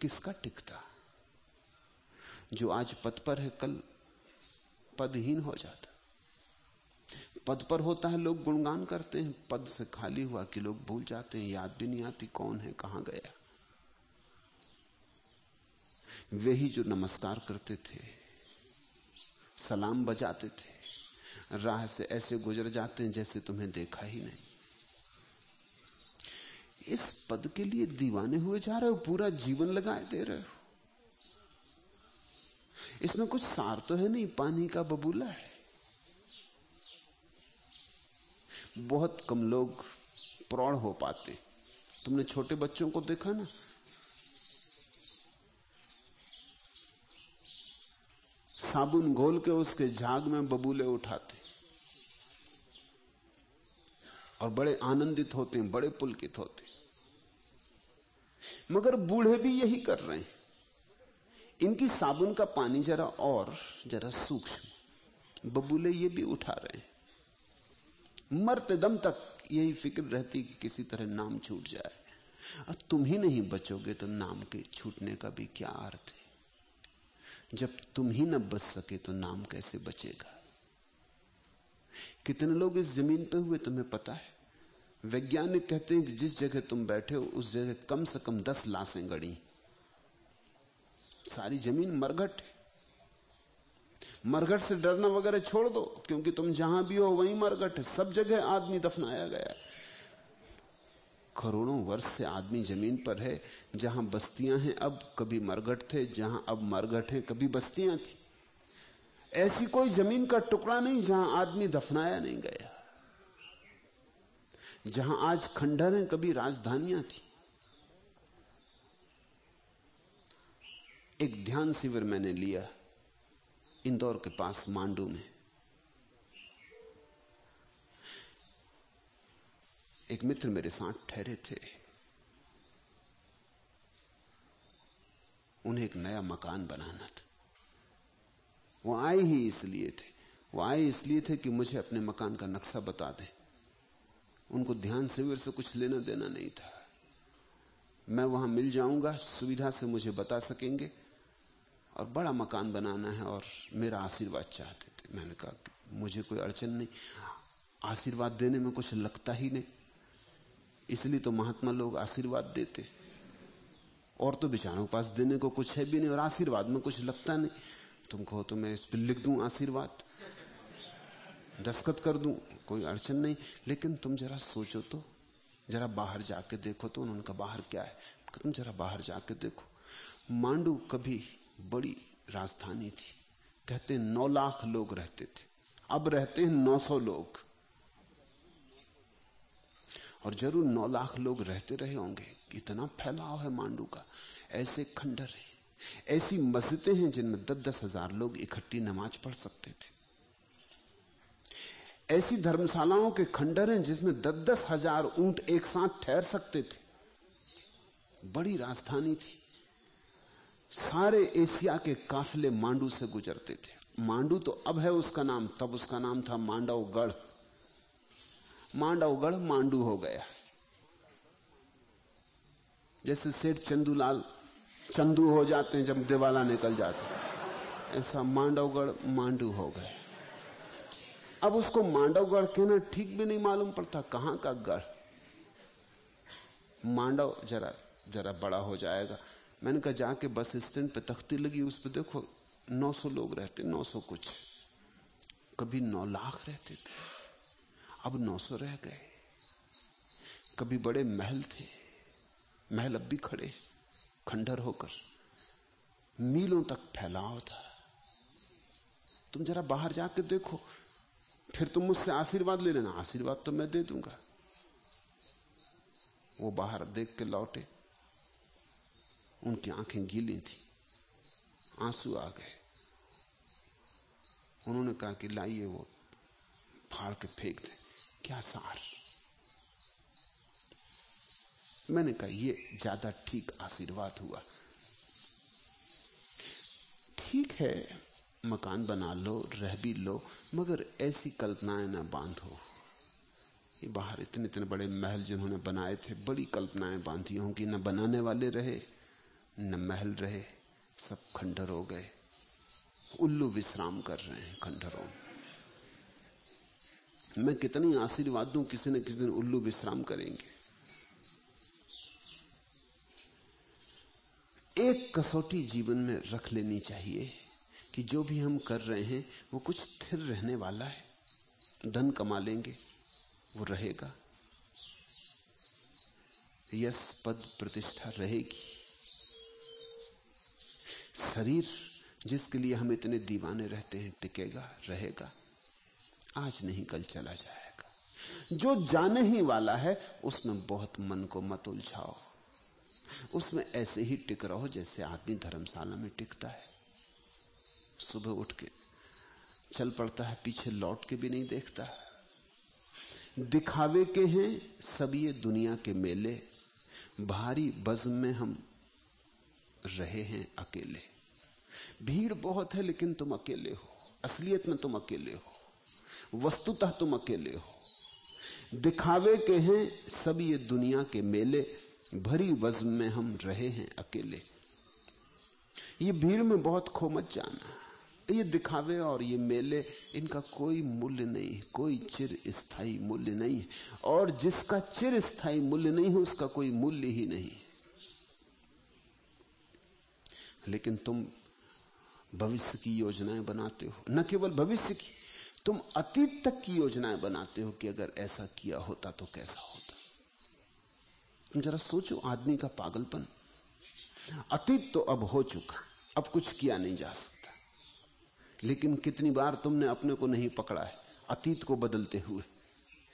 किसका टिकता? जो आज पद पर है, कल पदहीन हो जाता। पद पर होता है, लोग गुणगान करते हैं। पद से खाली हुआ कि लोग भूल जाते हैं, याद भी नहीं आती कौन है, कहाँ गया। वे ही जो नमस्कार करते थे, सलाम बजाते थे, राह से ऐसे गुजर जाते हैं जैसे तुम्हें देखा ही नहीं। इस पद के लिए दीवाने हुए जा रहे हो, पूरा जीवन लगाए दे रहे हो। इसमें कुछ सार तो है नहीं, पानी का बबूला है। बहुत कम लोग प्रौढ़ हो पाते। तुमने छोटे बच्चों को देखा ना? साबुन घोल के उसके झाग में बबूले उठाते। और बड़े आनंदित होते हैं बड़े पुलकित होते। हैं मगर बूढ़े भी यही कर रहे हैं। इनकी साबुन का पानी जरा और, जरा सूक्ष्म। बबूले ये भी उठा रहे हैं। मरते दम तक यही फ़िक्र रहती कि किसी तरह नाम छूट जाए। और तुम ही नहीं बचोगे तो नाम के छूटने का भी क्या अर्थ है? जब तुम ही न बच सके तो नाम कैसे बचेगा? कितने लोग इस ज़मीन पे हुए तुम्हें पता है? वैज्ञानिक कहते हैं कि जिस जगह तुम बैठे हो, उस जगह कम से कम दस लाशें गड़ी। सारी ज़मीन मरघट है। मरघट से डरना वगैरह छोड़ दो, क्योंकि तुम जहाँ भी हो, वहीं मरघट है। सब जगह आदमी दफनाया गया करोड़ों वर्ष से आदमी ज़मीन पर है, जहाँ बस्तियाँ हैं, अब कभी मरघट थे, जहाँ अब मरघट है, कभी बस्तियाँ थी। ऐसी कोई ज़मीन का टुकड़ा नहीं, जहाँ आदमी दफनाया नहीं गया। जहाँ आज खंडर है, कभी राजधानियाँ थी। एक ध्यान शिविर मैंने लिया। इंदौर के पास मांडू में। एक मित्र मेरे साथ ठहरे थे। उन्हें एक नया मकान बनाना था। वो आए ही इसलिए थे। वो आए इसलिए थे कि मुझे अपने मकान का नक्शा बता दें। उनको ध्यान शिविर से कुछ लेना देना नहीं था। मैं वहाँ मिल जाऊँगा, सुविधा से मुझे बता सकेंगे। और बड़ा मकान बनाना है और मेरा आशीर्वाद चाहते थे। मैंने कहा मुझे कोई अड़चन नहीं। आशीर्वाद देने में कुछ लगता ही नहीं। इसलिए तो महात्मा लोग आशीर्वाद देते। और तो बेचारों के पास देने को कुछ है भी नहीं और आशीर्वाद में कुछ लगता नहीं। तुम कहो तो मैं इस पर लिख दूँ आशीर्वाद? दस्खत कर दूँ? कोई अड़चन नहीं। लेकिन तुम जरा सोचो तो। जरा बाहर जाके देखो तो उन्होंने कहा बाहर क्या है? तुम जरा बाहर जाके देखो। मांडू कभी बड़ी राजधानी थी। कहते नौ लाख लोग रहते थे। अब रहते हैं नौ सौ लोग। और ज़रूर नौ लाख लोग रहते रहे होंगे। इतना फैलाव है मांडू का। ऐसे खंडर है। ऐसी मस्जिदें हैं जिनमें दस दस हज़ार लोग इकट्ठी नमाज़ पढ़ सकते थे। ऐसी धर्मशालाओं के खंडर हैं जिसमें दस दस हज़ार ऊँट एक साथ ठहर सकते थे। बड़ी राजधानी थी। सारे एशिया के काफिले मांडू से गुजरते थे। मांडू तो अब है उसका नाम, तब उसका नाम था मांडवगढ़ मांडवगढ़ मांडू हो गया। जैसे सेठ चंदूलाल, चंदू हो जाते हैं जब दिवाला निकल जाते ऐसा मांडवगढ़ मांडू हो गए अब उसको मांडवगढ़ कहना ठीक भी नहीं मालूम पड़ता, कहाँ का गढ़? मांडव जरा जरा बड़ा हो जाएगा। मैंने कहा, जाके बस स्टैंड पे तख्ती लगी, उस पर देखो 900 लोग रहते 900 कुछ। कभी 9 लाख रहते थे, अब 900 रह गए। कभी बड़े महल थे, महल अब भी खड़े, खंडर होकर। मीलों तक फैलाव था। तुम जरा बाहर जाके देखो, फिर तुम मुझसे आशीर्वाद ले लेना, आशीर्वाद तो मैं दे दूँगा। वो बाहर देख के लौटे। उनकी आँखें गीली थी, आँसू आ गए। उन्होंने कहा कि लाइए वो, फाड़ के फेंक दे। क्या सार? मैंने कहा, ये ज़्यादा ठीक आशीर्वाद हुआ। ठीक है, मकान बना लो, रह भी लो, मगर ऐसी कल्पनाएँ ना बांधो। ये बाहर इतने इतने बड़े महल जिन्होंने बनाए थे, बड़ी कल्पनाएँ बांधी होंगी, न बनाने वाले रहे। न महल रहे, सब खंडर हो गए। उल्लू विश्राम कर रहे हैं खंडरों में। मैं कितनी आशीर्वाद दूँ, किसी न किसी दिन उल्लू विश्राम करेंगे। एक कसौटी जीवन में रख लेनी चाहिए कि जो भी हम कर रहे हैं, वो कुछ स्थिर रहने वाला है। धन कमा लेंगे, वो रहेगा। यश पद प्रतिष्ठा रहेगी। शरीर जिसके लिए हम इतने दीवाने रहते हैं, टिकेगा, रहेगा। आज नहीं, कल चला जाएगा। जो जाने ही वाला है, उसमें बहुत मन को मत उलझाओ। उसमें ऐसे ही टिक रहो जैसे आदमी धर्मशाला में टिकता है। सुबह उठ के चल पड़ता है, पीछे लौट के भी नहीं देखता। दिखावे के हैं, सब ये दुनिया के मेले। भारी बज्म में हम रहे हैं अकेले। भीड़ बहुत है, लेकिन तुम अकेले हो। असलियत में तुम अकेले हो। वस्तुतः तुम अकेले हो। दिखावे के हैं सब ये दुनिया के मेले। भरी वज्म में हम रहे हैं अकेले। ये भीड़ में बहुत खो मत जाना। ये दिखावे और ये मेले, इनका कोई मूल्य नहीं है कोई चिर स्थायी मूल्य नहीं। है और जिसका चिर स्थायी मूल्य नहीं है, उसका कोई मूल्य ही नहीं। लेकिन तुम भविष्य की योजनाएँ बनाते हो। न केवल भविष्य की, तुम अतीत तक की योजनाएँ बनाते हो कि अगर ऐसा किया होता तो कैसा होता। तुम जरा सोचो, आदमी का पागलपन। अतीत तो अब हो चुका, अब कुछ किया नहीं जा सकता। लेकिन कितनी बार तुमने अपने को नहीं पकड़ा है, अतीत को बदलते हुए।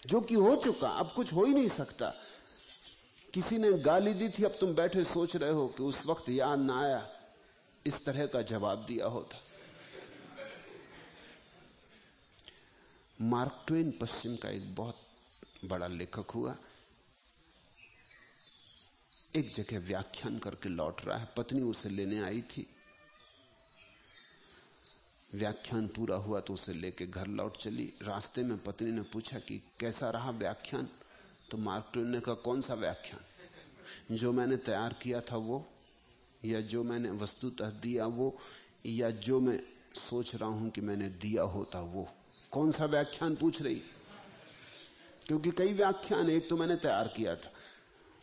जो कि हो चुका, अब कुछ हो ही नहीं सकता। किसी ने गाली दी थी, अब तुम बैठे सोच रहे हो कि उस वक्त याद ना आया। इस तरह का जवाब दिया होता। मार्क ट्वेन पश्चिम का एक बहुत बड़ा लेखक हुआ। एक जगह व्याख्यान करके लौट रहा है, पत्नी उसे लेने आई थी। व्याख्यान पूरा हुआ तो उसे लेके घर लौट चली। रास्ते में पत्नी ने पूछा कि कैसा रहा व्याख्यान? तो मार्क ट्वेन ने कहा, कौन सा व्याख्यान? जो मैंने तैयार किया था वो या जो मैंने वस्तुतः दिया वो, या जो मैं सोच रहा हूँ कि मैंने दिया होता वो। कौन सा व्याख्यान पूछ रही? क्योंकि कई व्याख्यान, एक तो मैंने तैयार किया था,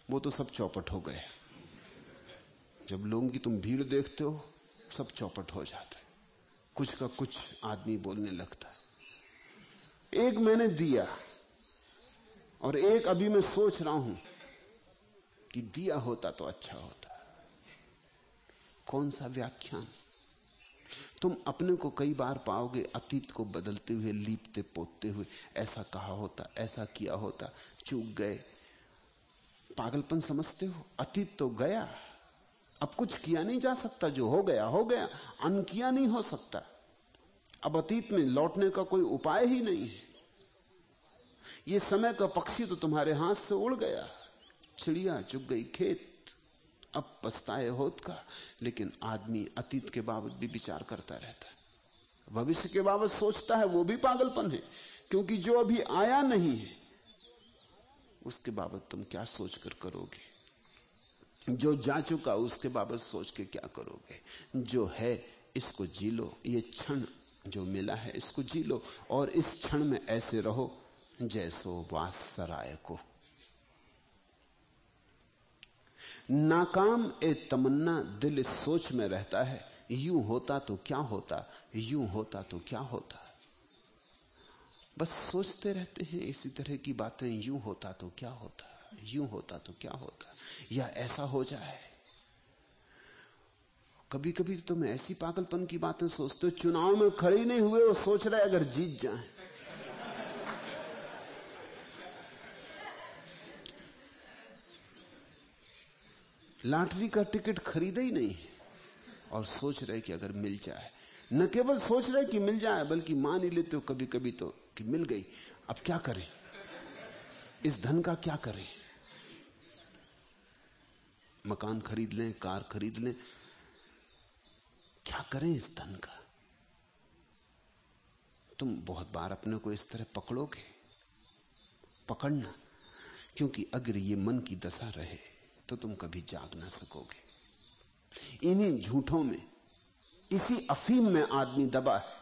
वो तो सब चौपट हो गए। जब लोगों की तुम भीड़ देखते हो, सब चौपट हो जाता है। कुछ का कुछ आदमी बोलने लगता है। एक मैंने दिया, और एक अभी मैं सोच रहा हूँ कि दिया होता तो अच्छा होता। कौन सा व्याख्यान? तुम अपने को कई बार पाओगे, अतीत को बदलते हुए, लीपते पोतते हुए, ऐसा कहा होता, ऐसा किया होता, चूक गए। पागलपन समझते हो? अतीत तो गया। अब कुछ किया नहीं जा सकता, जो हो गया हो गया अन किया नहीं हो सकता। अब अतीत में लौटने का कोई उपाय ही नहीं है। ये समय का पक्षी तो तुम्हारे हाथ से उड़ गया। चिड़िया चुग गई खेत अब पछताए होत का, लेकिन आदमी अतीत के बाबत भी विचार करता रहता है। भविष्य के बाबत सोचता है, वो भी पागलपन है, क्योंकि जो अभी आया नहीं है, उसके बाबत तुम क्या सोचकर करोगे? जो जा चुका, उसके बाबत सोच के क्या करोगे? जो है, इसको जी लो, ये क्षण जो मिला है, इसको जी लो, और इस क्षण में ऐसे रहो, जैसो वास सराय को। नाकाम ए तमन्ना दिल इस सोच में रहता है, यूँ होता तो क्या होता, यूँ होता तो क्या होता। बस सोचते रहते हैं, इसी तरह की बातें, यूँ होता तो क्या होता, यूँ होता तो क्या होता, या ऐसा हो जाए। कभी कभी तो तुम ऐसी पागलपन की बातें सोचते हो, चुनाव में खड़े नहीं हुए और सोच रहे अगर जीत जाए। लॉटरी का टिकट खरीदा ही नहीं और सोच रहे कि अगर मिल जाए। न केवल सोच रहे कि मिल जाए, बल्कि मान ही लेते हो कभी कभी तो कि मिल गई। अब क्या करें? इस धन का क्या करें? मकान खरीद लें, कार खरीद लें। क्या करें इस धन का? तुम बहुत बार अपने को इस तरह पकड़ोगे। पकड़ना। क्योंकि अगर ये मन की दशा रहे तो तुम कभी जाग ना सकोगे। इन्हीं झूठों में, इसी अफीम में आदमी दबा है।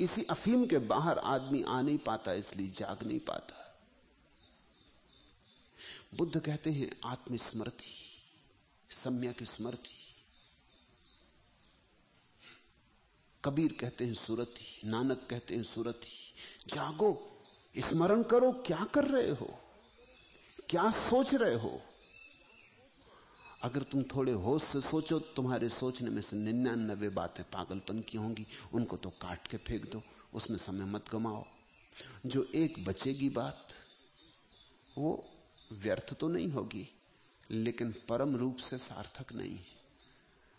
इसी अफीम के बाहर आदमी आ नहीं पाता, इसलिए जाग नहीं पाता। बुद्ध कहते हैं, आत्मस्मृति सम्यक स्मृति। कबीर कहते हैं, सुरति। नानक कहते हैं, सुरति। जागो, स्मरण करो, क्या कर रहे हो? क्या सोच रहे हो? अगर तुम थोड़े होश से सोचो, तुम्हारे सोचने में से निन्यानबे बातें पागलपन की होंगी, उनको तो काट के फेंक दो, उसमें समय मत गमाओ। जो एक बचेगी बात, वो व्यर्थ तो नहीं होगी, लेकिन परम रूप से सार्थक नहीं है।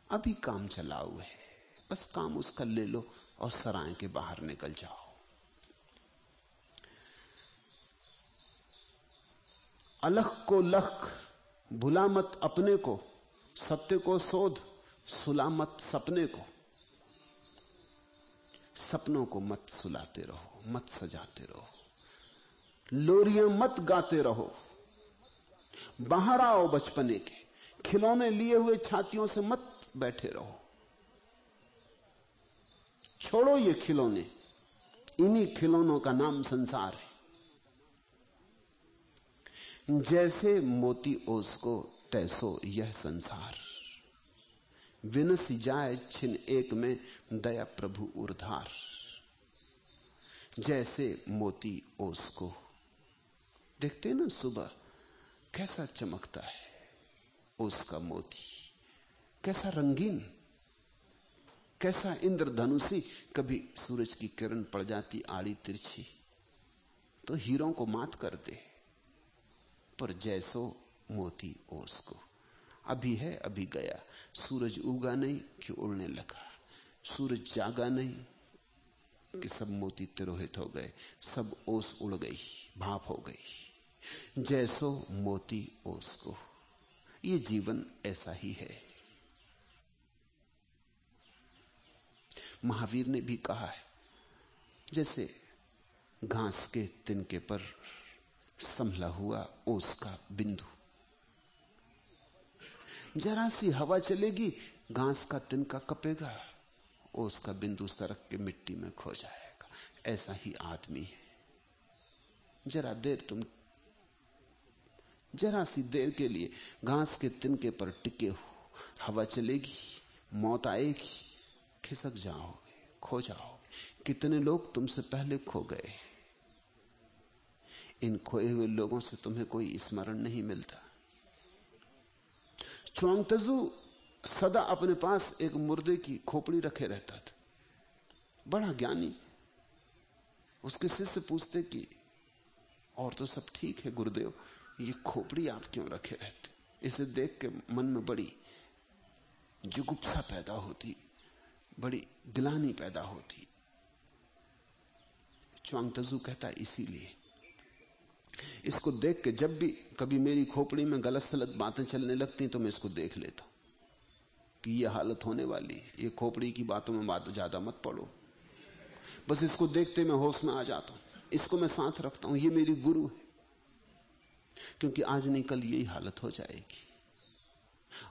अभी काम चलाऊ है, बस काम उसका ले लो और सराय के बाहर निकल जाओ। अलख को लख भुला मत अपने को, सत्य को शोध सुला मत सपने को। सपनों को मत सुलाते रहो, मत सजाते रहो। लोरियाँ मत गाते रहो। बाहर आओ बचपने के, खिलौने लिए हुए छातियों से मत बैठे रहो। छोड़ो ये खिलौने, इन्हीं खिलौनों का नाम संसार है। जैसे मोती ओस को तैसो यह संसार। विनस जाए छिन एक में दया प्रभु उर्धार। जैसे मोती ओस को देखते ना सुबह, कैसा चमकता है ओस का मोती। कैसा रंगीन, कैसा इंद्रधनुषी, कभी सूरज की किरण पड़ जाती आड़ी तिरछी। तो हीरों को मात कर दे। पर जैसो मोती ओस को अभी है, अभी गया। सूरज उगा नहीं कि उड़ने लगा। सूरज जागा नहीं कि सब मोती तिरोहित हो गए। सब ओस उड़ गई, भाप हो गई। जैसो मोती ओस को ये जीवन ऐसा ही है। महावीर ने भी कहा है, जैसे घास के तिनके पर संभला हुआ ओस का बिंदु। जरा सी हवा चलेगी, घास का तिनका कपेगा ओस का बिंदु सड़क के मिट्टी में खो जाएगा। ऐसा ही आदमी है। जरा देर तुम, जरा सी देर के लिए घास के तिनके पर टिके हो। हवा चलेगी, मौत आएगी, खिसक जाओगे, खो जाओगे। कितने लोग तुमसे पहले खो गए इन खोए हुए लोगों से तुम्हें कोई स्मरण नहीं मिलता। चुआंगतजू सदा अपने पास एक मुर्दे की खोपड़ी रखे रहता था। बड़ा ज्ञानी। उसके शिष्य पूछते कि, और तो सब ठीक है गुरुदेव, ये खोपड़ी आप क्यों रखे रहते? इसे देख के मन में बड़ी जुगुप्सा पैदा होती, बड़ी गिलानी पैदा होती। चुआंगतजू कहता, इसीलिए इसको देख के जब भी कभी मेरी खोपड़ी में गलत सलत बातें चलने लगती तो मैं इसको देख लेता कि ये हालत होने वाली ये खोपड़ी की बातों में बात ज़्यादा मत पड़ो। बस इसको देखते मैं होश में आ जाता हूँ। इसको मैं साथ रखता हूँ। ये मेरी गुरु है। क्योंकि आज नहीं, कल यही हालत हो जाएगी।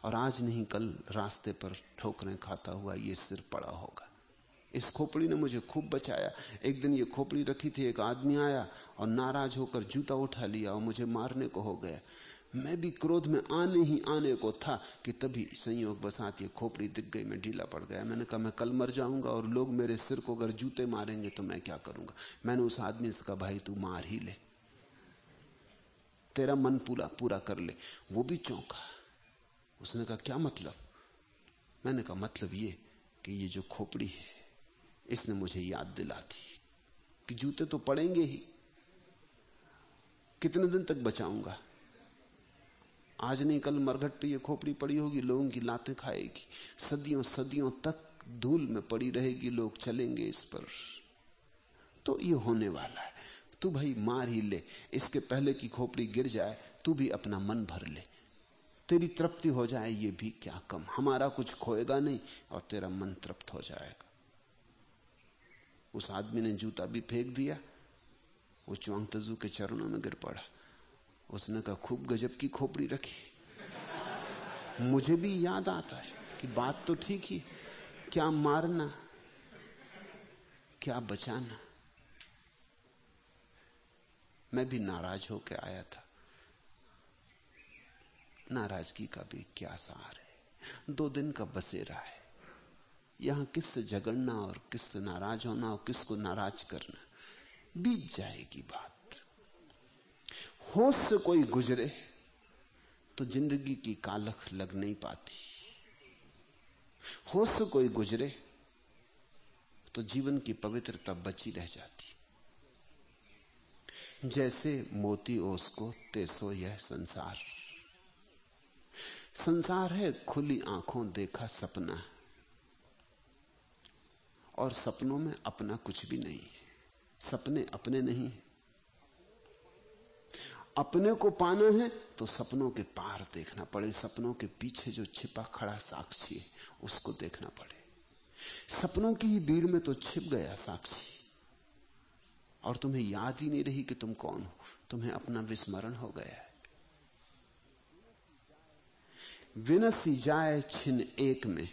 और आज नहीं, कल रास्ते पर ठोकरें खाता हुआ ये सिर पड़ा होगा। इस खोपड़ी ने मुझे खूब बचाया। एक दिन ये खोपड़ी रखी थी, एक आदमी आया और नाराज़ होकर जूता उठा लिया और मुझे मारने को हो गया। मैं भी क्रोध में आने ही आने को था कि तभी संयोग बसात ये खोपड़ी दिख गई, मैं ढीला पड़ गया। मैंने कहा, मैं कल मर जाऊँगा और लोग मेरे सिर को अगर जूते मारेंगे तो मैं क्या करूँगा? मैंने उस आदमी से कहा, भाई, तू मार ही ले। तेरा मन पूरा पूरा कर ले। वो भी चौंका। उसने कहा, क्या मतलब? मैंने कहा मतलब ये कि ये जो खोपड़ी है इसने मुझे याद दिला दी कि जूते तो पड़ेंगे ही। कितने दिन तक बचाऊँगा? आज नहीं, कल मरघट पे ये खोपड़ी पड़ी होगी, लोगों की लातें खाएगी। सदियों सदियों तक धूल में पड़ी रहेगी, लोग चलेंगे इस पर। तो ये होने वाला है। तू भाई मार ही ले, इसके पहले की खोपड़ी गिर जाए, तू भी अपना मन भर ले। तेरी तृप्ति हो जाए, ये भी क्या कम। हमारा कुछ खोएगा नहीं और तेरा मन तृप्त हो जाएगा। उस आदमी ने जूता भी फेंक दिया, वो चौंग तजू के चरणों में गिर पड़ा। उसने कहा, खूब गजब की खोपड़ी रखी। मुझे भी याद आता है कि बात तो ठीक ही, क्या मारना, क्या बचाना। मैं भी नाराज़ होकर आया था। नाराज़गी का भी क्या सार है। दो दिन का बसेरा है। यहाँ किससे झगड़ना और किससे नाराज़ होना और किसको नाराज़ करना? बीत जाएगी बात। होश से कोई गुजरे तो ज़िंदगी की कालख लग नहीं पाती। होश से कोई गुजरे तो जीवन की पवित्रता बची रह जाती। जैसे मोती ओस को तेसो यह संसार। संसार है, खुली आँखों देखा सपना। और सपनों में अपना कुछ भी नहीं है। सपने अपने नहीं है। अपने को पाना है तो सपनों के पार देखना पड़े। सपनों के पीछे जो छिपा खड़ा साक्षी है, उसको देखना पड़े। सपनों की ही भीड़ में तो छिप गया साक्षी। और तुम्हें याद ही नहीं रही कि तुम कौन हो। तुम्हें अपना विस्मरण हो गया है। विनसी जाए छिन एक में।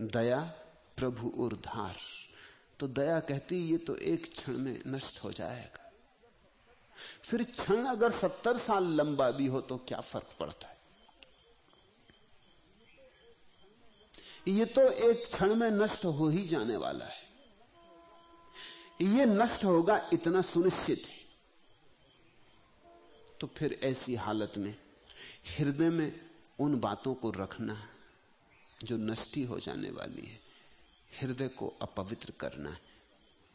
दया प्रभु उर्धार। तो दया कहती, ये तो एक क्षण में नष्ट हो जाएगा। फिर क्षण अगर सत्तर साल लंबा भी हो तो क्या फ़र्क पड़ता है? ये तो एक क्षण में नष्ट हो ही जाने वाला है। ये नष्ट होगा इतना सुनिश्चित है। तो फिर ऐसी हालत में, हृदय में उन बातों को रखना जो नष्टी हो जाने वाली है। हृदय को अपवित्र करना है।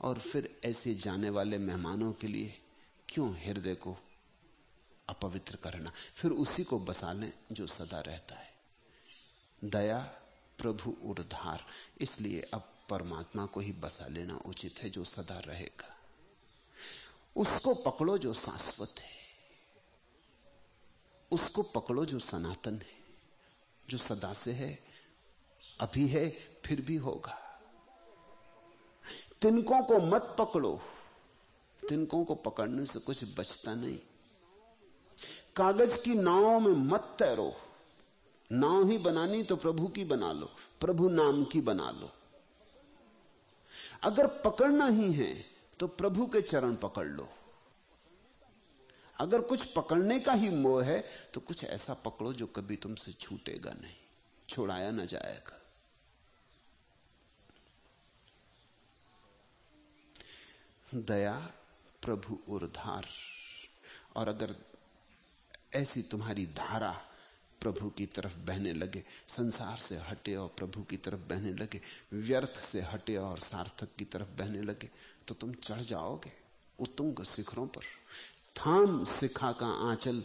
और फिर ऐसे जाने वाले मेहमानों के लिए क्यों हृदय को अपवित्र करना? फिर उसी को बसा लें जो सदा रहता है। दया प्रभु उर्धार। इसलिए अब परमात्मा को ही बसा लेना उचित है जो सदा रहेगा। उसको पकड़ो जो शाश्वत है। उसको पकड़ो जो सनातन है। जो सदा से है, अभी है, फिर भी होगा। तिनकों को मत पकड़ो। तिनकों को पकड़ने से कुछ बचता नहीं। कागज़ की नावों में मत तैरो। नाव ही बनानी तो प्रभु की बना लो, प्रभु नाम की बना लो। अगर पकड़ना ही है तो प्रभु के चरण पकड़ लो। अगर कुछ पकड़ने का ही मोह है तो कुछ ऐसा पकड़ो जो कभी तुमसे छूटेगा नहीं, छोड़ाया ना जाएगा। दया, प्रभु उर्धार और अगर ऐसी तुम्हारी धारा प्रभु की तरफ़ बहने लगे, संसार से हटे और प्रभु की तरफ़ बहने लगे, व्यर्थ से हटे और सार्थक की तरफ़ बहने लगे तो तुम चढ़ जाओगे उत्तुंग शिखरों पर। थाम शिखा का आंचल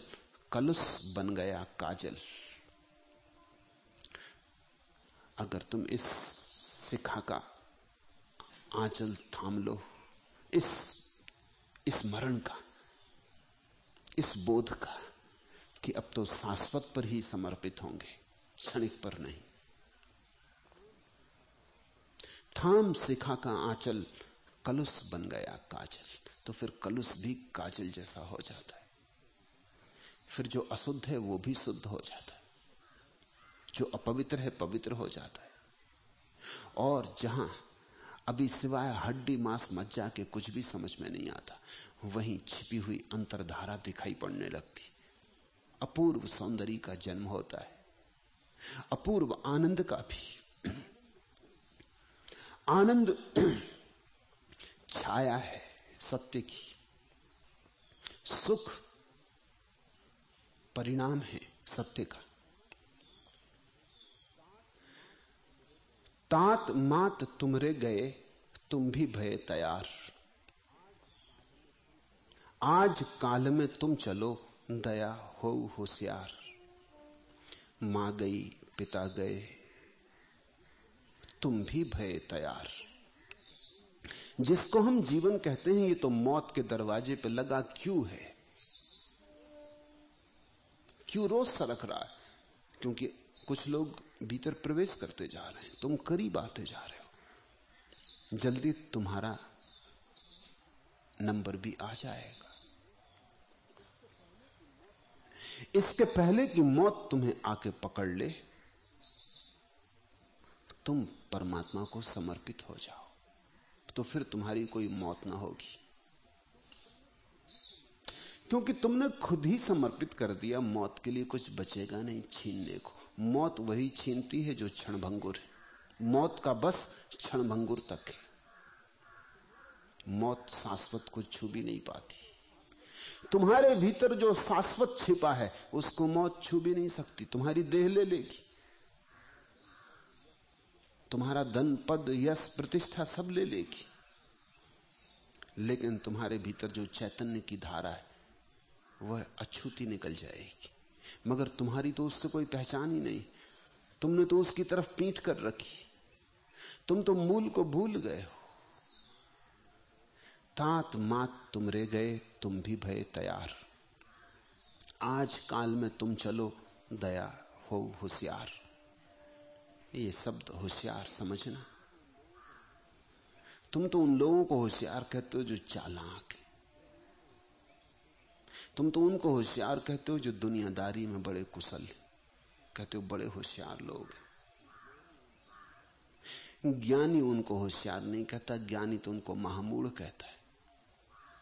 कलुस बन गया काजल। अगर तुम इस शिखा का आंचल थाम लो इस स्मरण का, इस बोध का कि अब तो शाश्वत पर ही समर्पित होंगे, क्षणिक पर नहीं। थाम सिखा का आंचल कलुस बन गया काजल तो फिर कलुस भी काजल जैसा हो जाता है। फिर जो अशुद्ध है, वो भी शुद्ध हो जाता है। जो अपवित्र है, पवित्र हो जाता है। और जहाँ अभी सिवाय हड्डी मांस मज्जा के कुछ भी समझ में नहीं आता। वहीं छिपी हुई अंतरधारा दिखाई पड़ने लगती। अपूर्व सौंदर्य का जन्म होता है। अपूर्व आनंद का भी। आनंद छाया है सत्य की। सुख परिणाम है सत्य का। तात मात तुमरे गए, तुम भी भय तैयार। आज काल में तुम चलो, दया हो होशियार। माँ गई, पिता गए, तुम भी भय तैयार। जिसको हम जीवन कहते हैं, ये तो मौत के दरवाजे पे लगा क्यों है? क्यों रोज सरक रहा है? क्योंकि कुछ लोग भीतर प्रवेश करते जा रहे हैं। तुम करीब आते जा रहे हो। जल्दी तुम्हारा नंबर भी आ जाएगा। इसके पहले कि मौत तुम्हें आके पकड़ ले, तुम परमात्मा को समर्पित हो जाओ। तो फिर तुम्हारी कोई मौत ना होगी। क्योंकि तुमने खुद ही समर्पित कर दिया, मौत के लिए कुछ बचेगा नहीं छीनने को मौत वही छीनती है जो क्षण भंगुर है। मौत का बस क्षण भंगुर तक है। मौत शाश्वत को छू भी नहीं पाती। तुम्हारे भीतर जो शाश्वत छिपा है, उसको मौत छू भी नहीं सकती। तुम्हारी देह ले लेगी। तुम्हारा धन, पद, यश, प्रतिष्ठा सब ले लेगी। लेकिन तुम्हारे भीतर जो चैतन्य की धारा है वह अछूती निकल जाएगी। मगर तुम्हारी तो उससे कोई पहचान ही नहीं। तुमने तो उसकी तरफ़ पीट कर रखी। तुम तो मूल को भूल गए हो। तात मात तुम रे गए, तुम भी भय तैयार। आज काल में तुम चलो, दया हो होशियार। ये शब्द होशियार समझना। तुम तो उन लोगों को होशियार कहते हो जो चालाक है। तुम तो उनको होशियार कहते हो जो दुनियादारी में बड़े कुशल है। कहते हो बड़े होशियार लोग ज्ञानी उनको होशियार नहीं कहता, ज्ञानी तो उनको महामूढ़ कहता है।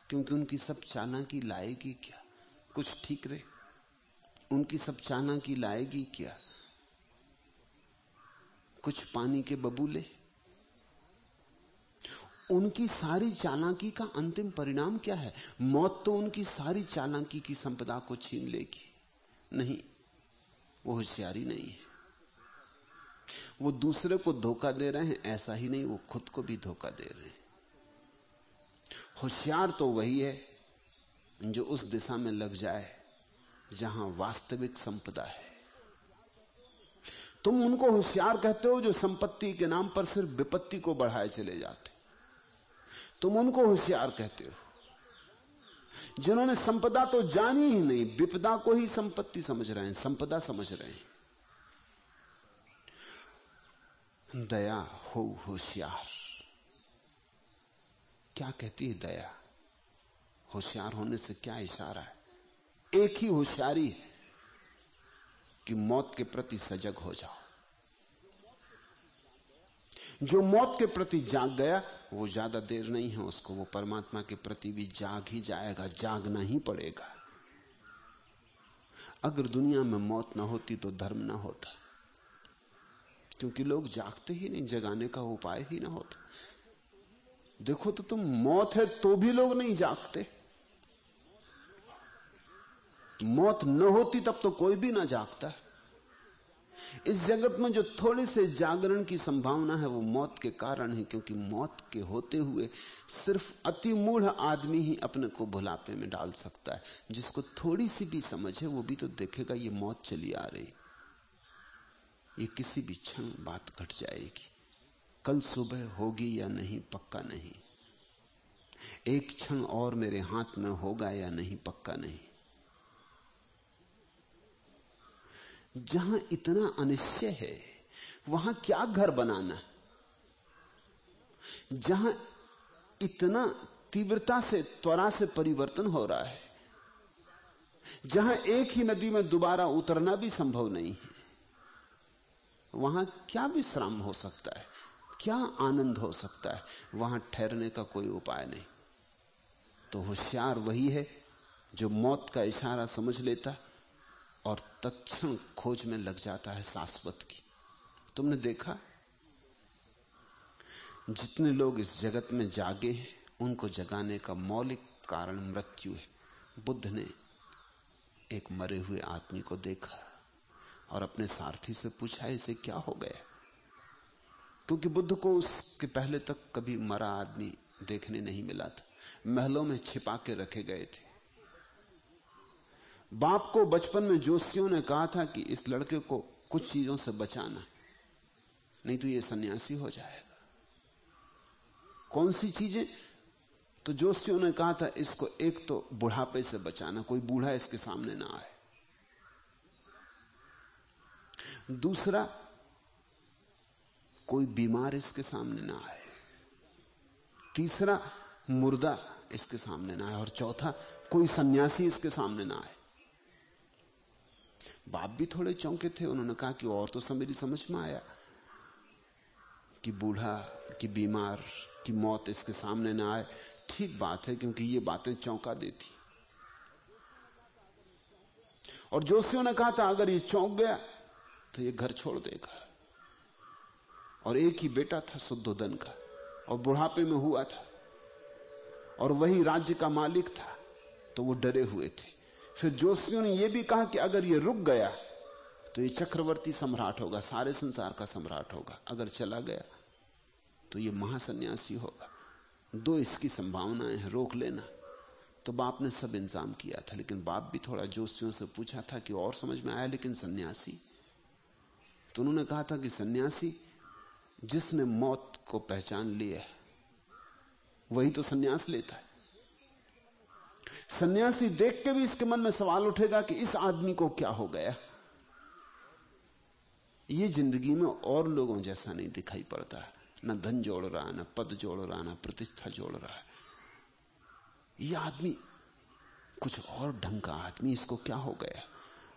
क्योंकि उनकी सब चालाकी लाएगी क्या? कुछ ठीक रहे? उनकी सब चालाकी लाएगी क्या? कुछ पानी के बबूले? उनकी सारी चालाकी का अंतिम परिणाम क्या है? मौत तो उनकी सारी चालाकी की संपदा को छीन लेगी। नहीं, वो होशियारी नहीं है। वो दूसरे को धोखा दे रहे हैं, ऐसा ही नहीं, वो खुद को भी धोखा दे रहे हैं। होशियार तो वही है जो उस दिशा में लग जाए, जहाँ वास्तविक संपदा है। तुम उनको होशियार कहते हो जो संपत्ति के नाम पर सिर्फ़ विपत्ति को बढ़ाए चले जाते। तुम उनको होशियार कहते हो। जिन्होंने संपदा तो जानी ही नहीं, विपदा को ही संपत्ति समझ रहे हैं, संपदा समझ रहे हैं। दया हो होशियार। क्या कहती है दया? होशियार होने से क्या इशारा है? एक ही होशियारी है कि मौत के प्रति सजग हो जाओ। जो मौत के प्रति जाग गया, वो ज़्यादा देर नहीं है उसको, वो परमात्मा के प्रति भी जाग ही जाएगा, जागना ही पड़ेगा। अगर दुनिया में मौत ना होती तो धर्म ना होता। क्योंकि लोग जागते ही नहीं, जगाने का उपाय ही ना होता। देखो तो तुम मौत है तो भी लोग नहीं जागते। मौत न होती तब तो कोई भी ना जागता। है इस जगत में जो थोड़े से जागरण की संभावना है, वो मौत के कारण है, क्योंकि मौत के होते हुए सिर्फ़ अति मूढ़ आदमी ही अपने को भुलापे में डाल सकता है। जिसको थोड़ी सी भी समझ है, वो भी तो देखेगा, ये मौत चली आ रही। ये किसी भी क्षण बात घट जाएगी। कल सुबह होगी या नहीं, पक्का नहीं। एक क्षण और मेरे हाथ में होगा या नहीं, पक्का नहीं। जहाँ इतना अनिश्चय है, वहाँ क्या घर बनाना? जहाँ इतना तीव्रता से, त्वरा से परिवर्तन हो रहा है, जहाँ एक ही नदी में दोबारा उतरना भी संभव नहीं है, वहाँ क्या विश्राम हो सकता है? क्या आनंद हो सकता है? वहाँ ठहरने का कोई उपाय नहीं। तो होशियार वही है जो मौत का इशारा समझ लेता। है और तत्क्षण खोज में लग जाता है शाश्वत की। तुमने देखा? जितने लोग इस जगत में जागे हैं, उनको जगाने का मौलिक कारण मृत्यु है। बुद्ध ने एक मरे हुए आदमी को देखा और अपने सारथी से पूछा, इसे क्या हो गया? क्योंकि बुद्ध को उसके पहले तक कभी मरा आदमी देखने नहीं मिला था। महलों में छिपा के रखे गए थे। बाप को बचपन में जोशियों ने कहा था कि इस लड़के को कुछ चीज़ों से बचाना नहीं तो ये सन्यासी हो जाएगा। कौन सी चीज़ें? तो जोशियों ने कहा था, इसको एक तो बुढ़ापे से बचाना, कोई बूढ़ा इसके सामने ना आए। दूसरा, कोई बीमार इसके सामने ना आए। तीसरा, मुर्दा इसके सामने ना आए। और चौथा, कोई सन्यासी इसके सामने ना आए। बाप भी थोड़े चौंके थे, उन्होंने कहा कि और तो मेरी समझ में आया कि बूढ़ा, कि बीमार, कि मौत इसके सामने ना आए। ठीक बात है, क्योंकि ये बातें चौंका देती। और जोशियों ने कहा था, अगर ये चौंक गया तो ये घर छोड़ देगा। और एक ही बेटा था शुद्धोदन का, और बुढ़ापे में हुआ था। और वही राज्य का मालिक था तो वो डरे हुए थे। फिर जोशियों ने यह भी कहा कि अगर ये रुक गया तो ये चक्रवर्ती सम्राट होगा, सारे संसार का सम्राट होगा। अगर चला गया तो ये महासन्यासी होगा। दो इसकी संभावनाएँ हैं, रोक लेना। तो बाप ने सब इंतज़ाम किया था, लेकिन बाप भी थोड़ा जोशियों से पूछा था कि और समझ में आया, लेकिन सन्यासी? तो उन्होंने कहा था कि सन्यासी, जिसने मौत को पहचान लिया है, वही तो सन्यास लेता है। सन्यासी देख के भी इसके मन में सवाल उठेगा कि इस आदमी को क्या हो गया? ये ज़िंदगी में और लोगों जैसा नहीं दिखाई पड़ता। ना धन जोड़ रहा, न पद जोड़ रहा, न प्रतिष्ठा जोड़ रहा है। ये आदमी, कुछ और ढंग का आदमी, इसको क्या हो गया?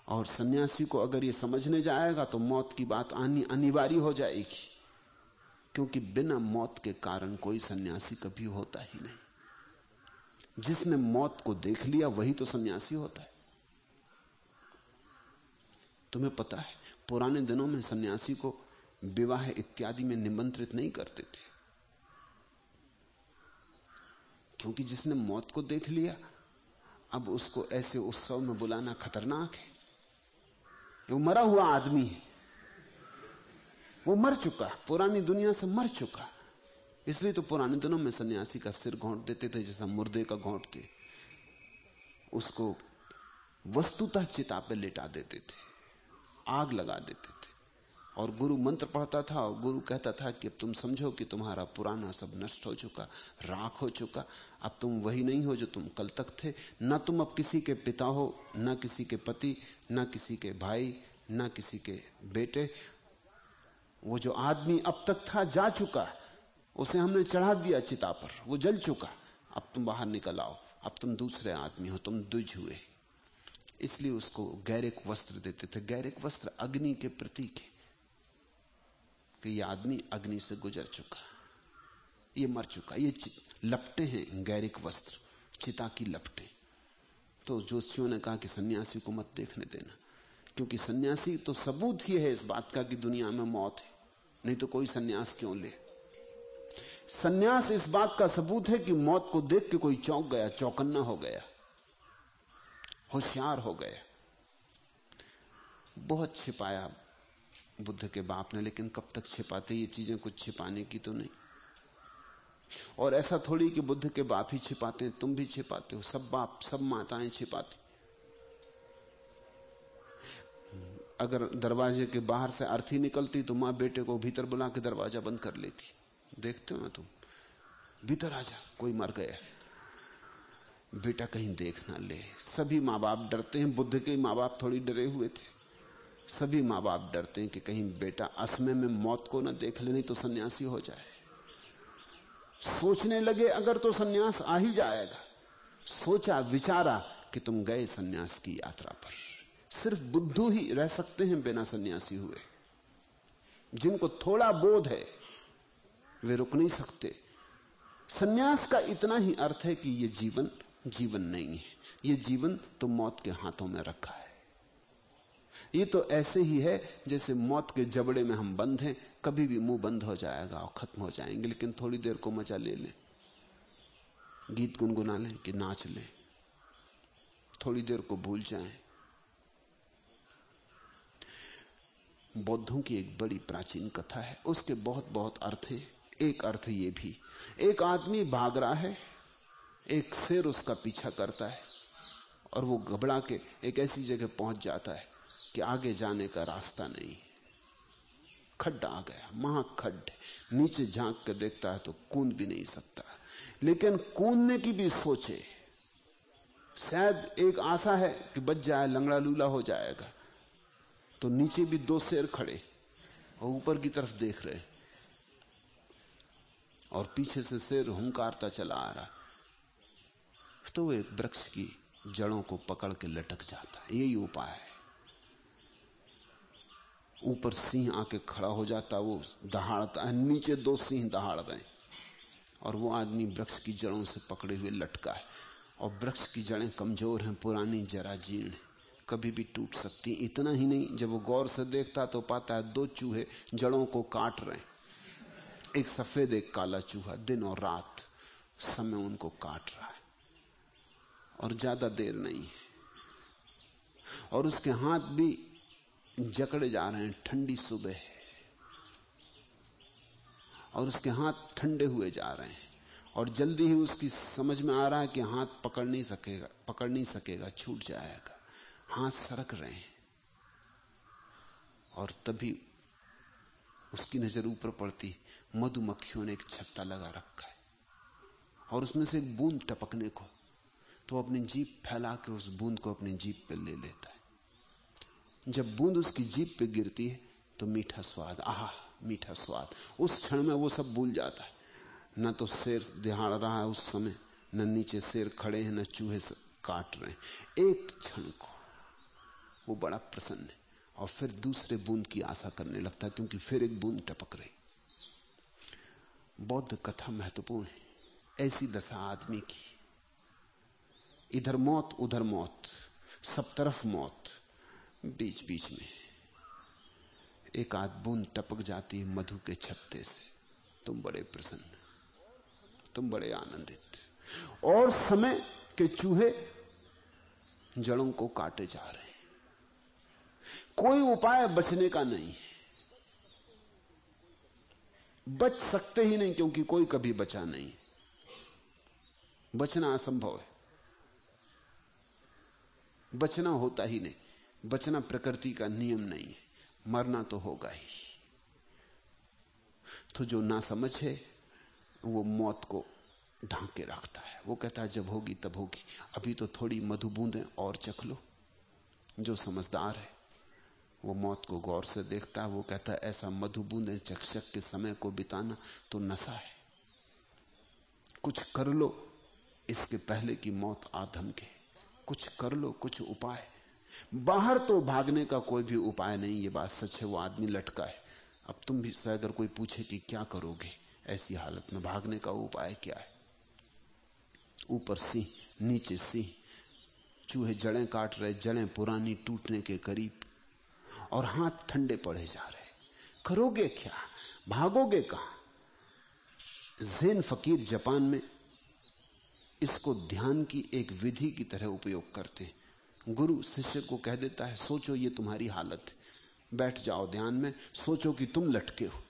और सन्यासी को अगर ये समझने जाएगा तो मौत की बात आनी अनिवार्य हो जाएगी। क्योंकि बिना मौत के कारण कोई सन्यासी कभी होता ही नहीं। जिसने मौत को देख लिया, वही तो सन्यासी होता है। तुम्हें पता है, पुराने दिनों में सन्यासी को विवाह इत्यादि में निमंत्रित नहीं करते थे। क्योंकि जिसने मौत को देख लिया, अब उसको ऐसे उत्सव में बुलाना खतरनाक है। वो मरा हुआ आदमी है। वो मर चुका, पुरानी दुनिया से मर चुका। इसलिए तो पुराने दिनों में सन्यासी का सिर घोंट देते थे, जैसा मुर्दे का घोंट के। उसको वस्तुतः चिता पे लिटा देते थे, आग लगा देते थे। और गुरु मंत्र पढ़ता था और गुरु कहता था कि अब तुम समझो कि तुम्हारा पुराना सब नष्ट हो चुका, राख हो चुका। अब तुम वही नहीं हो जो तुम कल तक थे। न तुम अब किसी के पिता हो, न किसी के पति, न किसी के भाई, न किसी के बेटे। वो जो आदमी अब तक था, जा चुका उसे हमने चढ़ा दिया चिता पर। वो जल चुका। अब तुम बाहर निकल आओ। अब तुम दूसरे आदमी हो। तुम दुज हुए। इसलिए उसको गैरिक वस्त्र देते थे। गैरिक वस्त्र अग्नि के प्रतीक है। कि ये आदमी अग्नि से गुजर चुका। ये मर चुका। ये लपटे हैं। गैरिक वस्त्र। चिता की लपटे। तो जोशियों ने कहा कि सन्यासी को मत देखने देना। क्योंकि सन्यासी तो सबूत ही है इस बात का कि दुनिया में मौत है। नहीं तो कोई सन्यास क्यों ले? सन्यास इस बात का सबूत है कि मौत को देख के कोई चौंक गया, चौकन्ना हो गया, होशियार हो गया। बहुत छिपाया बुद्ध के बाप ने, लेकिन कब तक छिपाते ये चीज़ें कुछ छिपाने की तो नहीं। और ऐसा थोड़ी कि बुद्ध के बाप ही छिपाते हैं, तुम भी छिपाते हो, सब बाप, सब माताएँ छिपाती। अगर दरवाजे के बाहर से अर्थी निकलती तो माँ बेटे को भीतर बुला के दरवाज़ा बंद कर लेती। देखते हो ना तुम? भीतर आ जा, कोई मर गया। बेटा, कहीं देख ना ले। सभी माँ बाप डरते हैं, बुद्ध के माँ बाप थोड़ी डरे हुए थे। सभी माँ बाप डरते हैं कि कहीं बेटा असमय में मौत को ना देख ले, नहीं तो सन्यासी हो जाए। सोचने लगे, अगर तो सन्यास आ ही जाएगा। सोचा, विचारा कि तुम गए सन्यास की यात्रा पर। सिर्फ़ बुद्धू ही रह सकते हैं बिना सन्यासी हुए। जिनको थोड़ा बोध है वे रुक नहीं सकते। सन्यास का इतना ही अर्थ है कि यह जीवन जीवन नहीं है। यह जीवन तो मौत के हाथों में रखा है। ये तो ऐसे ही है जैसे मौत के जबड़े में हम बंद हैं, कभी भी मुँह बंद हो जाएगा और खत्म हो जाएँगे, लेकिन थोड़ी देर को मज़ा ले लें। गीत गुनगुना लें कि नाच लें। थोड़ी देर को भूल जाएँ। बौद्धों की एक बड़ी प्राचीन कथा है। उसके बहुत बहुत अर्थ हैं। एक अर्थ ये भी, एक आदमी भाग रहा है, एक शेर उसका पीछा करता है और वो घबरा के एक ऐसी जगह पहुँच जाता है कि आगे जाने का रास्ता नहीं। खड्डा आ गया, महाखड्ड, नीचे झाँक कर देखता है तो कूद भी नहीं सकता। लेकिन कूदने की भी सोचे, शायद एक आशा है कि बच जाए, लंगड़ा लूला हो जाएगा। तो नीचे भी दो शेर खड़े और ऊपर की तरफ़ देख रहे और पीछे से शेर हुंकारता चला आ रहा तो एक वृक्ष की जड़ों को पकड़ के लटक जाता है। यही उपाय है। ऊपर सिंह आके खड़ा हो जाता, वो दहाड़ता है। नीचे दो सिंह दहाड़ रहे और वो आदमी वृक्ष की जड़ों से पकड़े हुए लटका है। और वृक्ष की जड़ें कमज़ोर हैं, पुरानी जरा जीर्ण कभी भी टूट सकती इतना ही नहीं, जब वो गौर से देखता तो पाता है, दो चूहे जड़ों को काट रहे हैं। एक सफ़ेद, एक काला चूहा दिन और रात समय उनको काट रहा है। और ज़्यादा देर नहीं है। और उसके हाथ भी जकड़े जा रहे हैं, ठंडी सुबह है। और उसके हाथ ठंडे हुए जा रहे हैं। और जल्दी ही उसकी समझ में आ रहा है कि हाथ पकड़ नहीं सकेगा, पकड़ नहीं सकेगा, छूट जाएगा। हाथ सरक रहे हैं। और तभी उसकी नज़र ऊपर पड़ती मधुमक्खियों ने एक छत्ता लगा रखा है और उसमें से एक बूंद टपकने को तो अपनी जीप फैला के उस बूंद को अपनी जीप पे ले लेता है। जब बूंद उसकी जीप पे गिरती है तो मीठा स्वाद, आह, मीठा स्वाद। उस क्षण में वो सब भूल जाता है। न तो शेर दिहाड़ रहा है उस समय, न नीचे शेर खड़े हैं, न चूहे काट रहे हैं। एक क्षण को वो बड़ा प्रसन्न है और फिर दूसरे बूंद की आशा करने लगता है, क्योंकि फिर एक बूंद टपक रही। बौद्ध कथा महत्वपूर्ण है। ऐसी दशा आदमी की। इधर मौत, उधर मौत, सब तरफ़ मौत बीच बीच में। एक आध बूंद टपक जाती है मधु के छत्ते से। तुम बड़े प्रसन्न, तुम बड़े आनंदित। और समय के चूहे जड़ों को काटे जा रहे हैं। कोई उपाय बचने का नहीं है। बच सकते ही नहीं क्योंकि कोई कभी बचा नहीं। बचना असंभव है। बचना होता ही नहीं। बचना प्रकृति का नियम नहीं है। मरना तो होगा ही। तो जो ना समझ है, वो मौत को ढांक के रखता है। वो कहता है, जब होगी तब होगी। अभी तो थोड़ी मधु बूंदें और चख लो। जो समझदार है। वो मौत को गौर से देखता है वो कहता है ऐसा मधु बूंदें चक के समय को बिताना तो नशा है। कुछ कर लो, इसके पहले की मौत आधम के कुछ कर लो, कुछ उपाय बाहर तो भागने का कोई भी उपाय नहीं, ये बात सच है, वो आदमी लटका है। अब तुम भी से अगर कोई पूछे कि क्या करोगे, ऐसी हालत में भागने का उपाय क्या है? ऊपर सिंह, नीचे सिंह, चूहे जड़ें काट रहे, जड़ें पुरानी टूटने के करीब और हाथ ठंडे पड़े जा रहे। करोगे क्या? भागोगे कहा? जैन फकीर जापान में इसको ध्यान की एक विधि की तरह उपयोग करते हैं। गुरु शिष्य को कह देता है, सोचो ये तुम्हारी हालत बैठ जाओ ध्यान में, सोचो कि तुम लटके हो।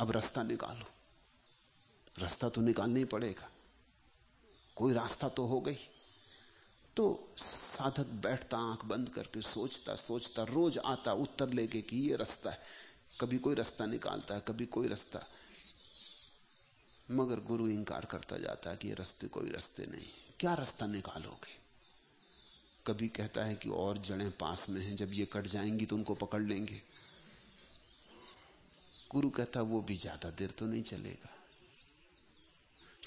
अब रास्ता निकालो। रास्ता तो निकालना ही पड़ेगा। कोई रास्ता तो हो गई। तो साधक बैठता, आँख बंद करके सोचता सोचता, रोज आता, उत्तर लेके कि ये रास्ता है। कभी कोई रास्ता निकालता है, कभी कोई रास्ता। मगर गुरु इंकार करता जाता है कि ये रास्ते कोई रास्ते नहीं। क्या रास्ता निकालोगे? कभी कहता है कि और जड़ें पास में हैं, जब ये कट जाएँगी तो उनको पकड़ लेंगे। गुरु कहता, वो भी ज़्यादा देर तो नहीं चलेगा।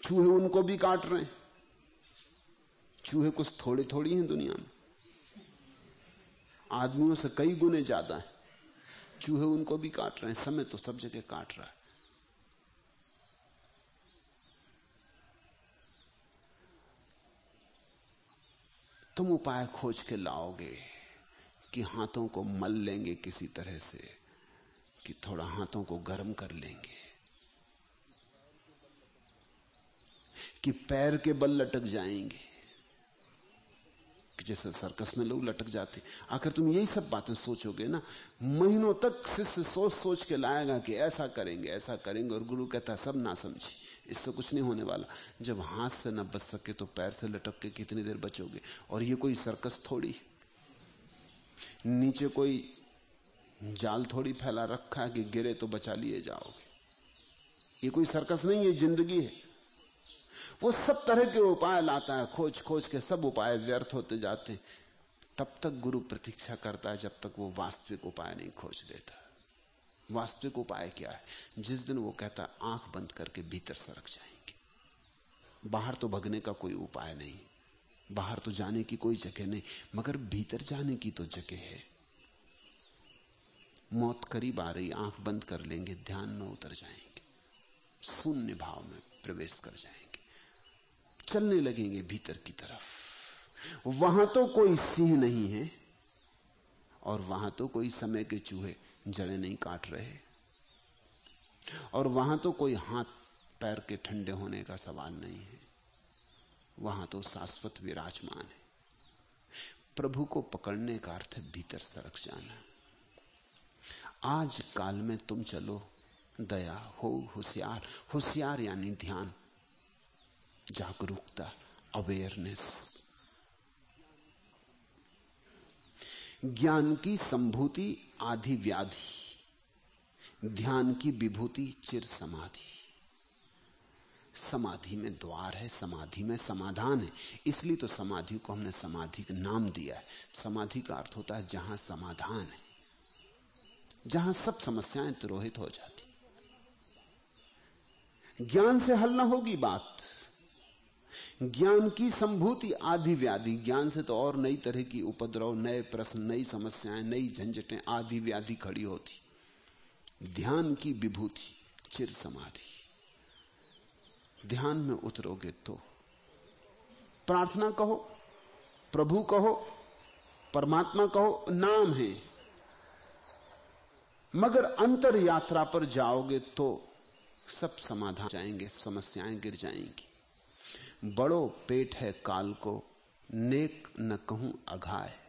चूहे उनको भी काट रहे हैं। चूहे कुछ थोड़ी थोड़ी हैं दुनिया में। आदमियों से कई गुने ज़्यादा है। चूहे उनको भी काट रहे हैं, समय तो सब जगह काट रहा है। तुम उपाय खोज के लाओगे कि हाथों को मल लेंगे किसी तरह से, कि थोड़ा हाथों को गर्म कर लेंगे, कि पैर के बल लटक जाएँगे। कि जैसे सर्कस में लोग लटक जाते। आखिर तुम यही सब बातें सोचोगे ना? महीनों तक शिष्य सोच सोच के लाएगा कि ऐसा करेंगे ऐसा करेंगे, और गुरु कहता, सब ना समझी। इससे कुछ नहीं होने वाला। जब हाथ से ना बच सके तो पैर से लटक के कितनी देर बचोगे? और ये कोई सर्कस थोड़ी? नीचे कोई जाल थोड़ी फैला रखा है कि गिरे तो बचा लिए जाओगे। ये कोई सर्कस नहीं है, ज़िंदगी है। वो सब तरह के उपाय लाता है खोज खोज के सब उपाय व्यर्थ होते जाते तब तक गुरु प्रतीक्षा करता है जब तक वो वास्तविक उपाय नहीं खोज लेता। वास्तविक उपाय क्या है? जिस दिन वो कहता है, आँख बंद करके भीतर सरक जाएँगे। बाहर तो भगने का कोई उपाय नहीं। बाहर तो जाने की कोई जगह नहीं। मगर भीतर जाने की तो जगह है। मौत करीब आ रही, आँख बंद कर लेंगे, ध्यान में उतर जाएँगे। शून्य भाव में प्रवेश कर जाएँगे। चलने लगेंगे भीतर की तरफ़। वहाँ तो कोई सिंह नहीं है और वहाँ तो कोई समय के चूहे जड़े नहीं काट रहे। और वहाँ तो कोई हाथ पैर के ठंडे होने का सवाल नहीं है। वहाँ तो शाश्वत विराजमान है। प्रभु को पकड़ने का अर्थ भीतर सरक जाना। आज काल में तुम चलो, दया, हो, होशियार। होशियार यानी ध्यान। जागरूकता अवेयरनेस ज्ञान की संभूति, आधि व्याधि। ध्यान की विभूति, चिर समाधि। समाधि में द्वार है, समाधि में समाधान है। इसलिए तो समाधि को हमने समाधि का नाम दिया है। समाधि का अर्थ होता है जहाँ समाधान है। जहाँ सब समस्याएँ तिरोहित हो जाती। ज्ञान से हल ना होगी बात। ज्ञान की संभूति आदि व्याधि। ज्ञान से तो और नई तरह की उपद्रव, नए प्रश्न, नई समस्याएँ, नई झंझटें आदि व्याधि खड़ी होती। ध्यान की विभूति, चिर समाधि। ध्यान में उतरोगे तो। प्रार्थना कहो, प्रभु कहो, परमात्मा कहो, नाम है। मगर अंतर यात्रा पर जाओगे तो सब समाधान जाएँगे, समस्याएँ गिर जाएँगी। बड़ो पेट है काल को, नेक न कहूँ अघाय।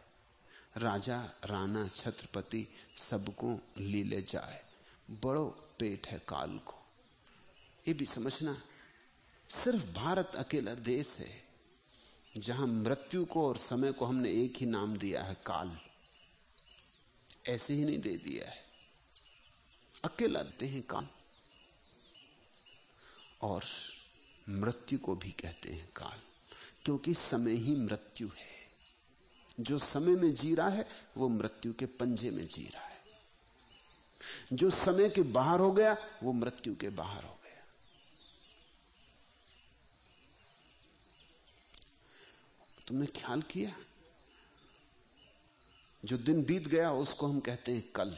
राजा, राणा, छत्रपति सबको लीले जाए, बड़ो पेट है काल को। ये भी समझना, सिर्फ़ भारत अकेला देश है, जहाँ मृत्यु को और समय को हमने एक ही नाम दिया है, काल। ऐसे ही नहीं दे दिया है। अकेला देते हैं काल। और मृत्यु को भी कहते हैं काल, क्योंकि समय ही मृत्यु है। जो समय में जी रहा है, वो मृत्यु के पंजे में जी रहा है। जो समय के बाहर हो गया, वो मृत्यु के बाहर हो गया। तुमने ख्याल किया? जो दिन बीत गया, उसको हम कहते हैं कल।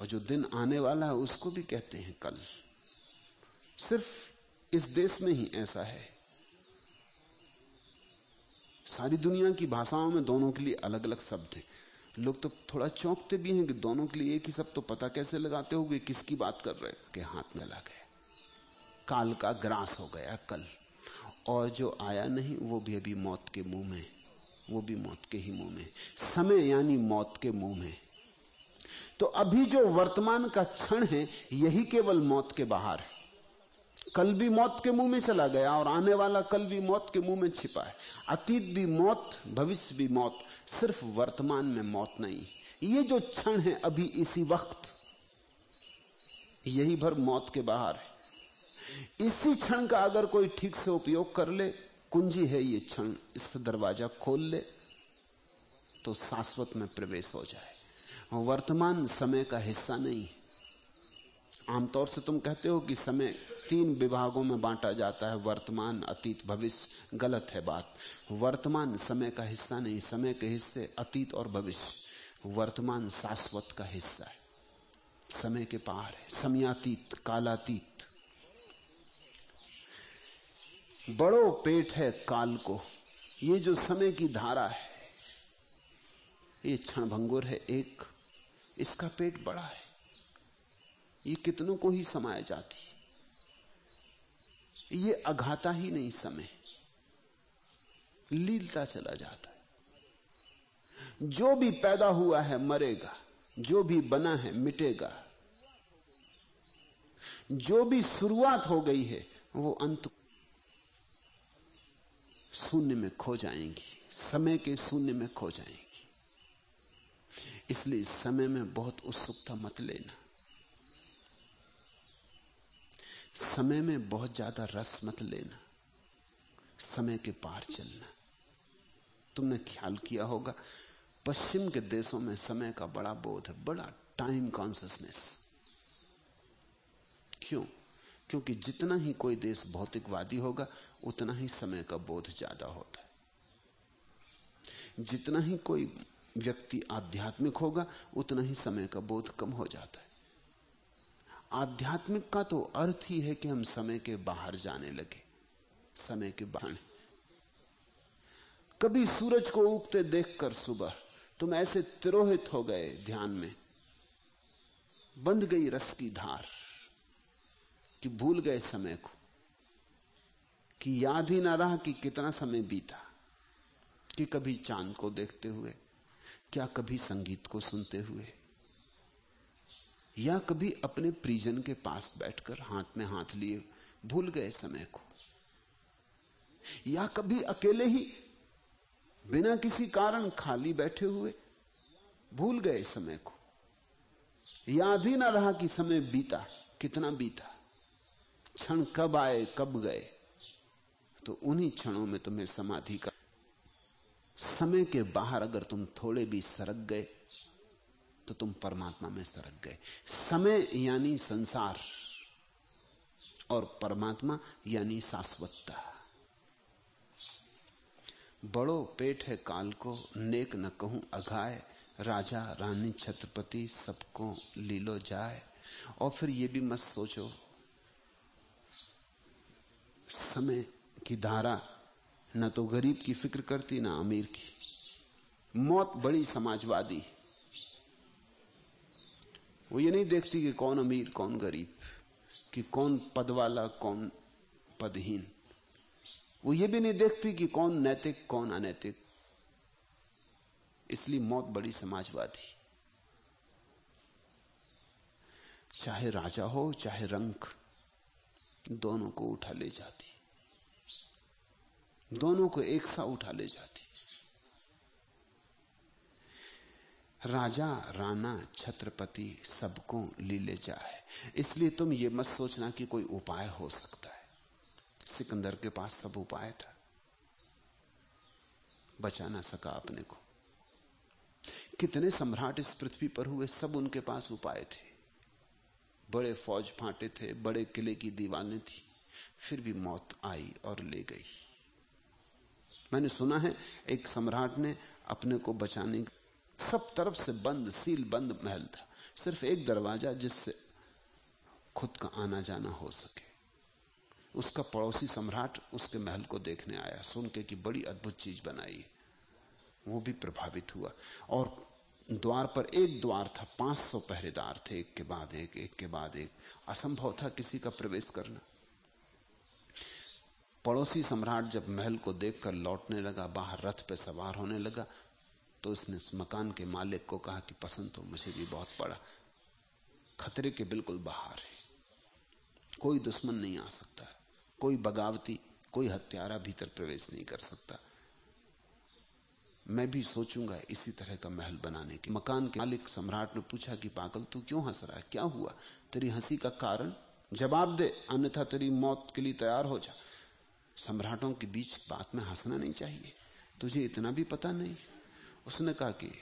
और जो दिन आने वाला है, उसको भी कहते हैं कल। सिर्फ़ इस देश में ही ऐसा है। सारी दुनिया की भाषाओं में दोनों के लिए अलग अलग शब्द हैं। लोग तो थोड़ा चौंकते भी हैं कि दोनों के लिए एक ही शब्द तो पता कैसे लगाते हो किसकी बात कर रहे के हाथ में लगे काल का ग्रास हो गया कल। और जो आया नहीं, वो भी अभी मौत के मुँह में वो भी मौत के ही मुँह में समय यानी मौत के मुँह में तो अभी जो वर्तमान का क्षण है, यही केवल मौत के बाहर है। कल भी मौत के मुँह में चला गया और आने वाला कल भी मौत के मुँह में छिपा है। अतीत भी मौत, भविष्य भी मौत, सिर्फ़ वर्तमान में मौत नहीं। ये जो क्षण है अभी इसी वक्त, यही भर मौत के बाहर है। इसी क्षण का अगर कोई ठीक से उपयोग कर ले, कुंजी है ये क्षण, इससे दरवाज़ा खोल ले तो शाश्वत में प्रवेश हो जाए। वर्तमान समय का हिस्सा नहीं। है आमतौर से तुम कहते हो कि समय तीन विभागों में बांटा जाता है, वर्तमान, अतीत, भविष्य, गलत है बात। वर्तमान समय का हिस्सा नहीं, समय के हिस्से, अतीत और भविष्य। वर्तमान शाश्वत का हिस्सा है। समय के पार है, समयातीत, कालातीत। बड़ो पेट है काल को। ये जो समय की धारा है, ये क्षण भंगुर है एक, इसका पेट बड़ा है। ये कितनों को ही समाया जाती ये अघाता ही नहीं समय। लीलता चला जाता है। जो भी पैदा हुआ है मरेगा, जो भी बना है मिटेगा। जो भी शुरुआत हो गई है, वो अंत शून्य में खो जाएँगी, समय के शून्य में खो जाएँगी। इसलिए समय में बहुत उत्सुकता मत लेना। समय में बहुत ज़्यादा रस मत लेना। समय के पार चलना। तुमने ख्याल किया होगा, पश्चिम के देशों में समय का बड़ा बोध है बड़ा टाइम कॉन्सियसनेस क्यों? क्योंकि जितना ही कोई देश भौतिकवादी होगा, उतना ही समय का बोध ज़्यादा होता है। जितना ही कोई व्यक्ति आध्यात्मिक होगा, उतना ही समय का बोध कम हो जाता है। आध्यात्मिक का तो अर्थ ही है कि हम समय के बाहर जाने लगे, समय के बाहर। कभी सूरज को उगते देखकर सुबह तुम ऐसे तिरोहित हो गए ध्यान में बंद गई रस की धार, कि भूल गए समय को, कि याद ही ना रहा कि कितना समय बीता, कि कभी चाँद को देखते हुए, क्या कभी संगीत को सुनते हुए। या कभी अपने प्रिजन के पास बैठकर हाथ में हाथ लिए भूल गए समय को। या कभी अकेले ही बिना किसी कारण खाली बैठे हुए भूल गए समय को। याद ही ना रहा कि समय बीता, कितना बीता। क्षण कब आए, कब गए। तो उन्हीं क्षणों में तुम्हें समाधि का समय के बाहर अगर तुम थोड़े भी सरक गए तो तुम परमात्मा में सरक गए। समय यानी संसार और परमात्मा यानी शाश्वतता। बड़ो पेट है काल को, नेक न कहूँ अघाय। राजा, रानी, छत्रपति, सबको लीलो जाए और फिर ये भी मत सोचो, समय की धारा न तो गरीब की फ़िक्र करती, ना अमीर की। मौत बड़ी समाजवादी। वो ये नहीं देखती कि कौन अमीर, कौन गरीब, कि कौन पद वाला कौन पदहीन। वो ये भी नहीं देखती कि कौन नैतिक, कौन अनैतिक। इसलिए मौत बड़ी समाजवादी। चाहे राजा हो, चाहे रंग दोनों को उठा ले जाती। दोनों को एक सा उठा ले जाती। राजा, राणा, छत्रपति सबको ली ले जाए। इसलिए तुम ये मत सोचना कि कोई उपाय हो सकता है। सिकंदर के पास सब उपाय था। बचा ना सका अपने को। कितने सम्राट इस पृथ्वी पर हुए, सब उनके पास उपाय थे। बड़े फौज फांटे थे, बड़े किले की दीवारें थी, फिर भी मौत आई और ले गई। मैंने सुना है, एक सम्राट ने अपने को बचाने सब तरफ़ से बंद, सील बंद महल था। सिर्फ़ एक दरवाज़ा जिससे खुद का आना जाना हो सके। उसका पड़ोसी सम्राट उसके महल को देखने आया, सुन के कि बड़ी अद्भुत चीज़ बनाई वो भी प्रभावित हुआ। और द्वार पर एक द्वार था 500 पहरेदार थे, एक के बाद एक एक के बाद एक। असंभव था किसी का प्रवेश करना। पड़ोसी सम्राट जब महल को देखकर लौटने लगा, बाहर रथ पे सवार होने लगा तो उसने इस मकान के मालिक को कहा कि पसंद तो मुझे भी बहुत पड़ा। खतरे के बिल्कुल बाहर है। कोई दुश्मन नहीं आ सकता। कोई बगावती, कोई हत्यारा भीतर प्रवेश नहीं कर सकता। मैं भी सोचूँगा इसी तरह का महल बनाने की। मकान के मालिक सम्राट ने पूछा कि पागल, तू क्यों हंस रहा है? क्या हुआ? तेरी हँसी का कारण? जवाब दे, अन्यथा तेरी मौत के लिए तैयार हो जा। सम्राटों के बीच बात में हंसना नहीं चाहिए। तुझे इतना भी पता नहीं। उसने कहा कि,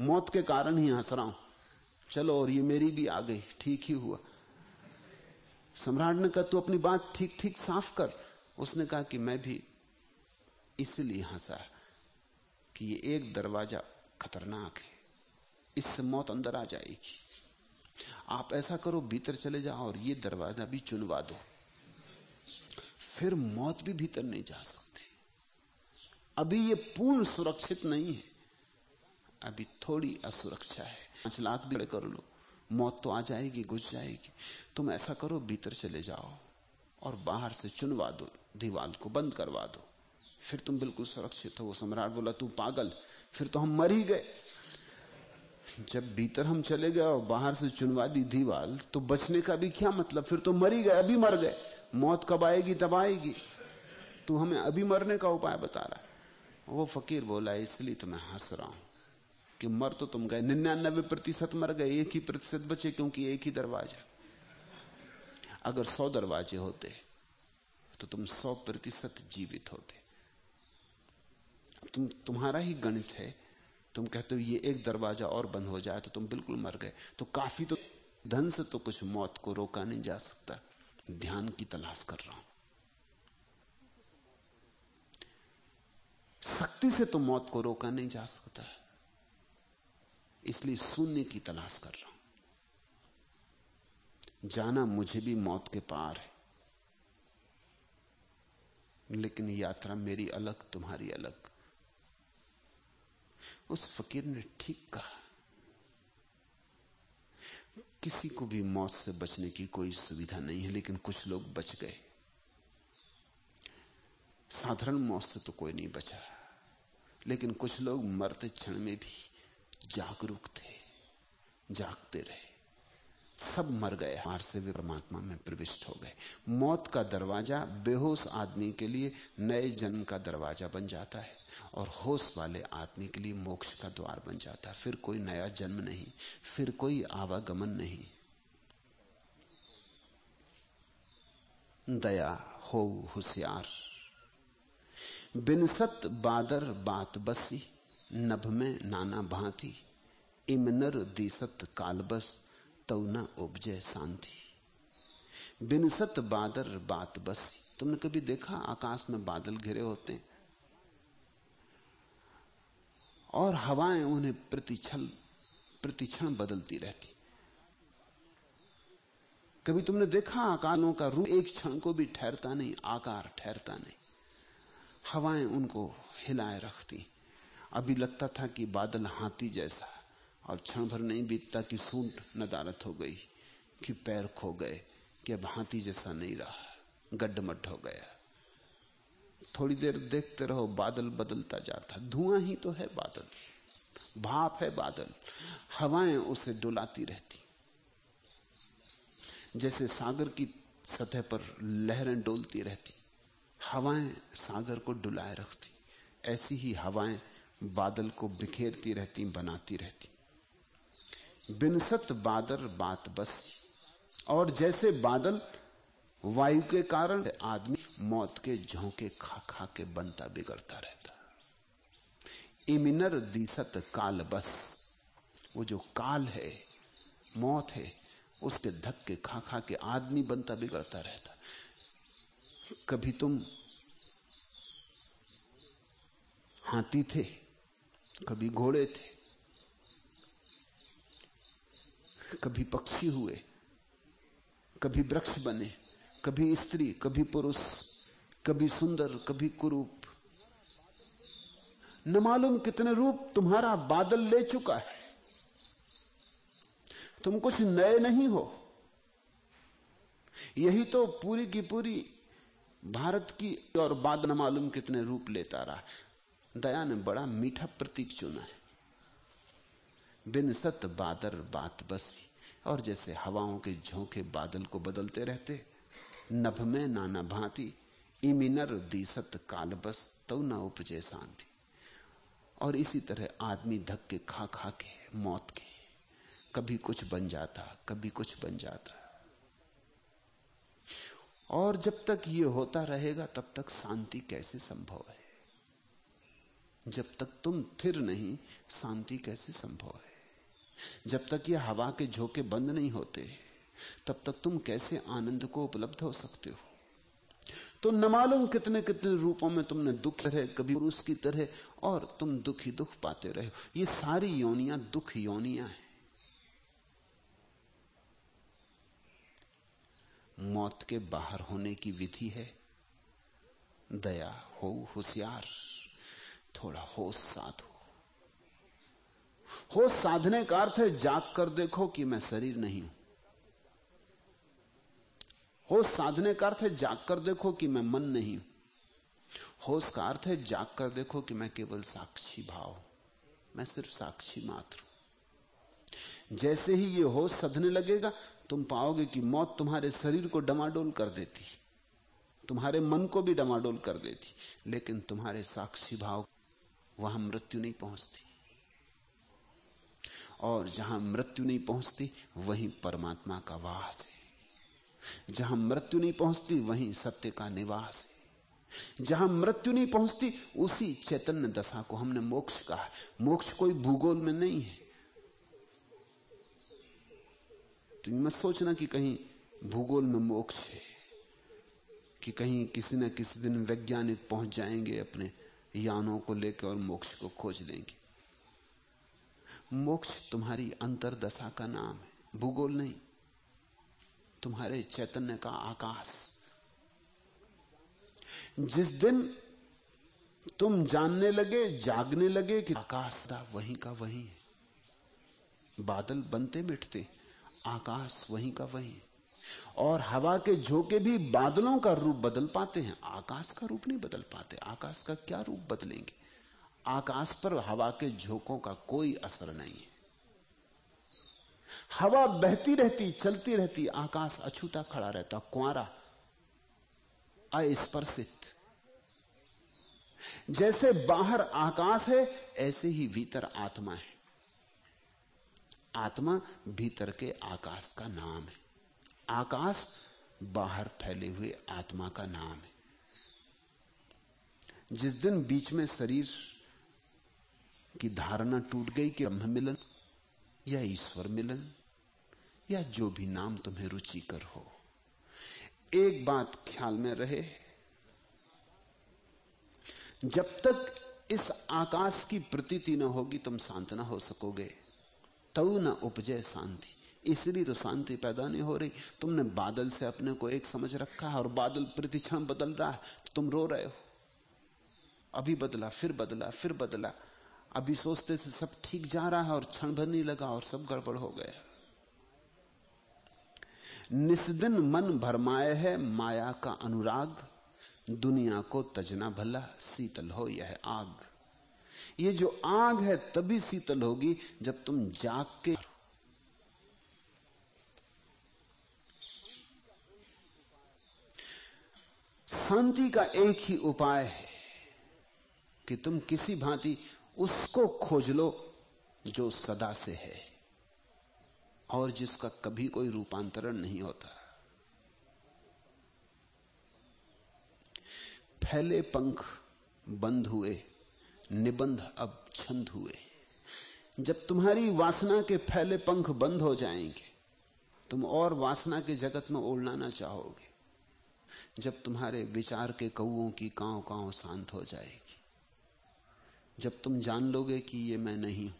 मौत के कारण ही हंस रहा हूँ। चलो, और ये मेरी भी आ गई, ठीक ही हुआ। सम्राट ने कहा, तू अपनी बात ठीक ठीक साफ़ कर। उसने कहा कि, मैं भी इसलिए हंसा कि ये एक दरवाज़ा खतरनाक है। इससे मौत अंदर आ जाएगी। आप ऐसा करो, भीतर चले जाओ और ये दरवाज़ा भी चुनवा दो। फिर मौत भी भीतर नहीं जा सकती। अभी ये पूर्ण सुरक्षित नहीं है। अभी थोड़ी असुरक्षा है। पाँच लाख भी कर लो। मौत तो आ जाएगी, घुस जाएगी। तुम ऐसा करो, भीतर चले जाओ और बाहर से चुनवा दो दीवाल को बंद करवा दो। फिर तुम बिल्कुल सुरक्षित हो। वो सम्राट बोला, तू पागल, फिर तो हम मर ही गए। जब भीतर हम चले गए और बाहर से चुनवा दी दीवाल तो बचने का भी क्या मतलब? फिर तो मर ही गए, अभी मर गए। मौत कब आएगी, तब आएगी। तू हमें अभी मरने का उपाय बता रहा वो फकीर बोला, इसलिए तो मैं हंस रहा हूँ कि मर तो तुम गए। निन्यानबे प्रतिशत मर गए, एक ही प्रतिशत बचे क्योंकि एक ही दरवाज़ा। अगर सौ दरवाजे होते तो तुम सौ प्रतिशत जीवित होते। तुम, तुम्हारा ही गणित है। तुम कहते हो, ये एक दरवाज़ा और बंद हो जाए तो तुम बिल्कुल मर गए। तो काफ़ी तो धन से तो कुछ मौत को रोका नहीं जा सकता। ध्यान की तलाश कर रहा हूँ। शक्ति से तो मौत को रोका नहीं जा सकता इसलिए शून्य की तलाश कर रहा हूँ। जाना मुझे भी मौत के पार है। लेकिन यात्रा मेरी अलग, तुम्हारी अलग। उस फकीर ने ठीक कहा, किसी को भी मौत से बचने की कोई सुविधा नहीं है, लेकिन कुछ लोग बच गए। साधारण मौत से तो कोई नहीं बचा। लेकिन कुछ लोग मरते क्षण में भी जागरूक थे, जागते रहे। सब मर गए। हार से वे परमात्मा में प्रविष्ट हो गए। मौत का दरवाज़ा बेहोश आदमी के लिए नए जन्म का दरवाज़ा बन जाता है और होश वाले आदमी के लिए मोक्ष का द्वार बन जाता है। फिर कोई नया जन्म नहीं, फिर कोई आवागमन नहीं। दया हो, होशियार। बिनसत बादर बात बसी, नभ में नाना भांति। इमनर दिसत कालबस तव न उपजय शांति। बिनसत बादर बात बसी, तुमने कभी देखा आकाश में बादल घिरे होते? हैं और हवाएँ उन्हें प्रतिक्षण प्रतिक्षण बदलती रहती। कभी तुमने देखा आकारों का रूप? एक क्षण को भी ठहरता नहीं, आकार ठहरता नहीं। हवाएँ उनको हिलाए रखती। अभी लगता था कि बादल हाथी जैसा और क्षण भर नहीं बीतता कि सूंट नदारत हो गई, कि पैर खो गए, कि अब हाथी जैसा नहीं रहा गड्ढमड्ढ हो गया। थोड़ी देर देखते रहो, बादल बदलता जाता। धुआँ ही तो है बादल, भाप है बादल, हवाएँ उसे डुलाती रहती। जैसे सागर की सतह पर लहरें डोलती रहती। हवाएँ सागर को डुलाए रखती, ऐसी ही हवाएँ बादल को बिखेरती रहती, बनाती रहती। बिनसत बादल बात बस, और जैसे बादल वायु के कारण आदमी मौत के झोंके खा खा के बनता बिगड़ता रहता। इमिनर दिसत काल बस, वो जो काल है, मौत है, उसके धक्के खा खा के आदमी बनता बिगड़ता रहता। कभी तुम हाथी थे, कभी घोड़े थे, कभी पक्षी हुए, कभी वृक्ष बने, कभी स्त्री, कभी पुरुष, कभी सुंदर, कभी कुरूप। न मालूम कितने रूप तुम्हारा बादल ले चुका है। तुम कुछ नए नहीं हो। यही तो पूरी की पूरी भारत की और बाद न मालूम कितने रूप लेता रहा। दया ने बड़ा मीठा प्रतीक चुना है। बिन सत बादर बात बसी, और जैसे हवाओं के झोंके बादल को बदलते रहते, नभ में नाना भांति, इमिनर दीसत काल बस तो न उपजे शांति और इसी तरह आदमी धक्के खा खा के, मौत के, कभी कुछ बन जाता, कभी कुछ बन जाता। और जब तक ये होता रहेगा, तब तक शांति कैसे संभव है? जब तक तुम थिर नहीं, शांति कैसे संभव है? जब तक ये हवा के झोंके बंद नहीं होते, तब तक तुम कैसे आनंद को उपलब्ध हो सकते हो? तो न मालूम कितने कितने रूपों में तुमने दुख रहे, कभी पुरुष की तरह, और तुम दुख दुख पाते रहे ये सारी योनियाँ दुख योनियाँ हैं। मौत के बाहर होने की विधि है। दया हो होशियार, थोड़ा होश साधो। होश साधने का अर्थ है जाग कर देखो कि मैं शरीर नहीं हूँ। होश साधने का अर्थ है जाग कर देखो कि मैं मन नहीं हूँ। होश का अर्थ है जाग कर देखो कि मैं केवल साक्षी भाव मैं सिर्फ़ साक्षी मात्र हूँ। जैसे ही ये होश सधने लगेगा तुम पाओगे कि मौत तुम्हारे शरीर को डमाडोल कर देती तुम्हारे मन को भी डमाडोल कर देती लेकिन तुम्हारे साक्षी भाव वहाँ मृत्यु नहीं पहुँचती। और जहाँ मृत्यु नहीं पहुँचती, वहीं परमात्मा का वास है। जहाँ मृत्यु नहीं पहुँचती, वहीं सत्य का निवास है। जहाँ मृत्यु नहीं पहुँचती, उसी चैतन्य दशा को हमने मोक्ष कहा मोक्ष कोई भूगोल में नहीं है। तो मत सोचना कि कहीं भूगोल में मोक्ष है, कि कहीं किसी न किसी दिन वैज्ञानिक पहुँच जाएँगे अपने यानों को लेकर और मोक्ष को खोज लेंगे। मोक्ष तुम्हारी अंतरदशा का नाम है, भूगोल नहीं, तुम्हारे चैतन्य का आकाश। जिस दिन तुम जानने लगे, जागने लगे कि आकाश था, वहीं का वहीं है। बादल बनते मिटते आकाश वहीं का वहीं। और हवा के झोंके भी बादलों का रूप बदल पाते हैं। आकाश का रूप नहीं बदल पाते। आकाश का क्या रूप बदलेंगे? आकाश पर हवा के झोंकों का कोई असर नहीं है। हवा बहती रहती, चलती रहती, आकाश अछूता खड़ा रहता कुआरा अस्पर्शित। जैसे बाहर आकाश है, ऐसे ही भीतर आत्मा है। आत्मा भीतर के आकाश का नाम है। आकाश बाहर फैले हुए आत्मा का नाम है। जिस दिन बीच में शरीर की धारणा टूट गई कि ब्रह्म मिलन या ईश्वर मिलन या जो भी नाम तुम्हें रुचिकर हो, एक बात ख्याल में रहे, जब तक इस आकाश की प्रतीति न होगी, तुम शांत ना हो सकोगे। तू न उपजय शांति। इसलिए तो शांति पैदा नहीं हो रही। तुमने बादल से अपने को एक समझ रखा है और बादल प्रतिक्षण बदल रहा है तो तुम रो रहे हो। अभी बदला, फिर बदला फिर बदला। अभी सोचते से सब ठीक जा रहा है और क्षण भर नहीं लगा और सब गड़बड़ हो गया। निस्दिन मन भरमाए है माया का अनुराग। दुनिया को तजना भला, शीतल हो यह आग। ये जो आग है तभी शीतल होगी जब तुम जाग के शांति का एक ही उपाय है कि तुम किसी भांति उसको खोज लो जो सदा से है और जिसका कभी कोई रूपांतरण नहीं होता। फैले पंख बंद हुए निबंध अब छंद हुए। जब तुम्हारी वासना के फैले पंख बंद हो जाएँगे, तुम और वासना के जगत में उड़ना ना चाहोगे, जब तुम्हारे विचार के कौओं की कांव कांव शांत हो जाएगी। जब तुम जान लोगे कि ये मैं नहीं हूँ,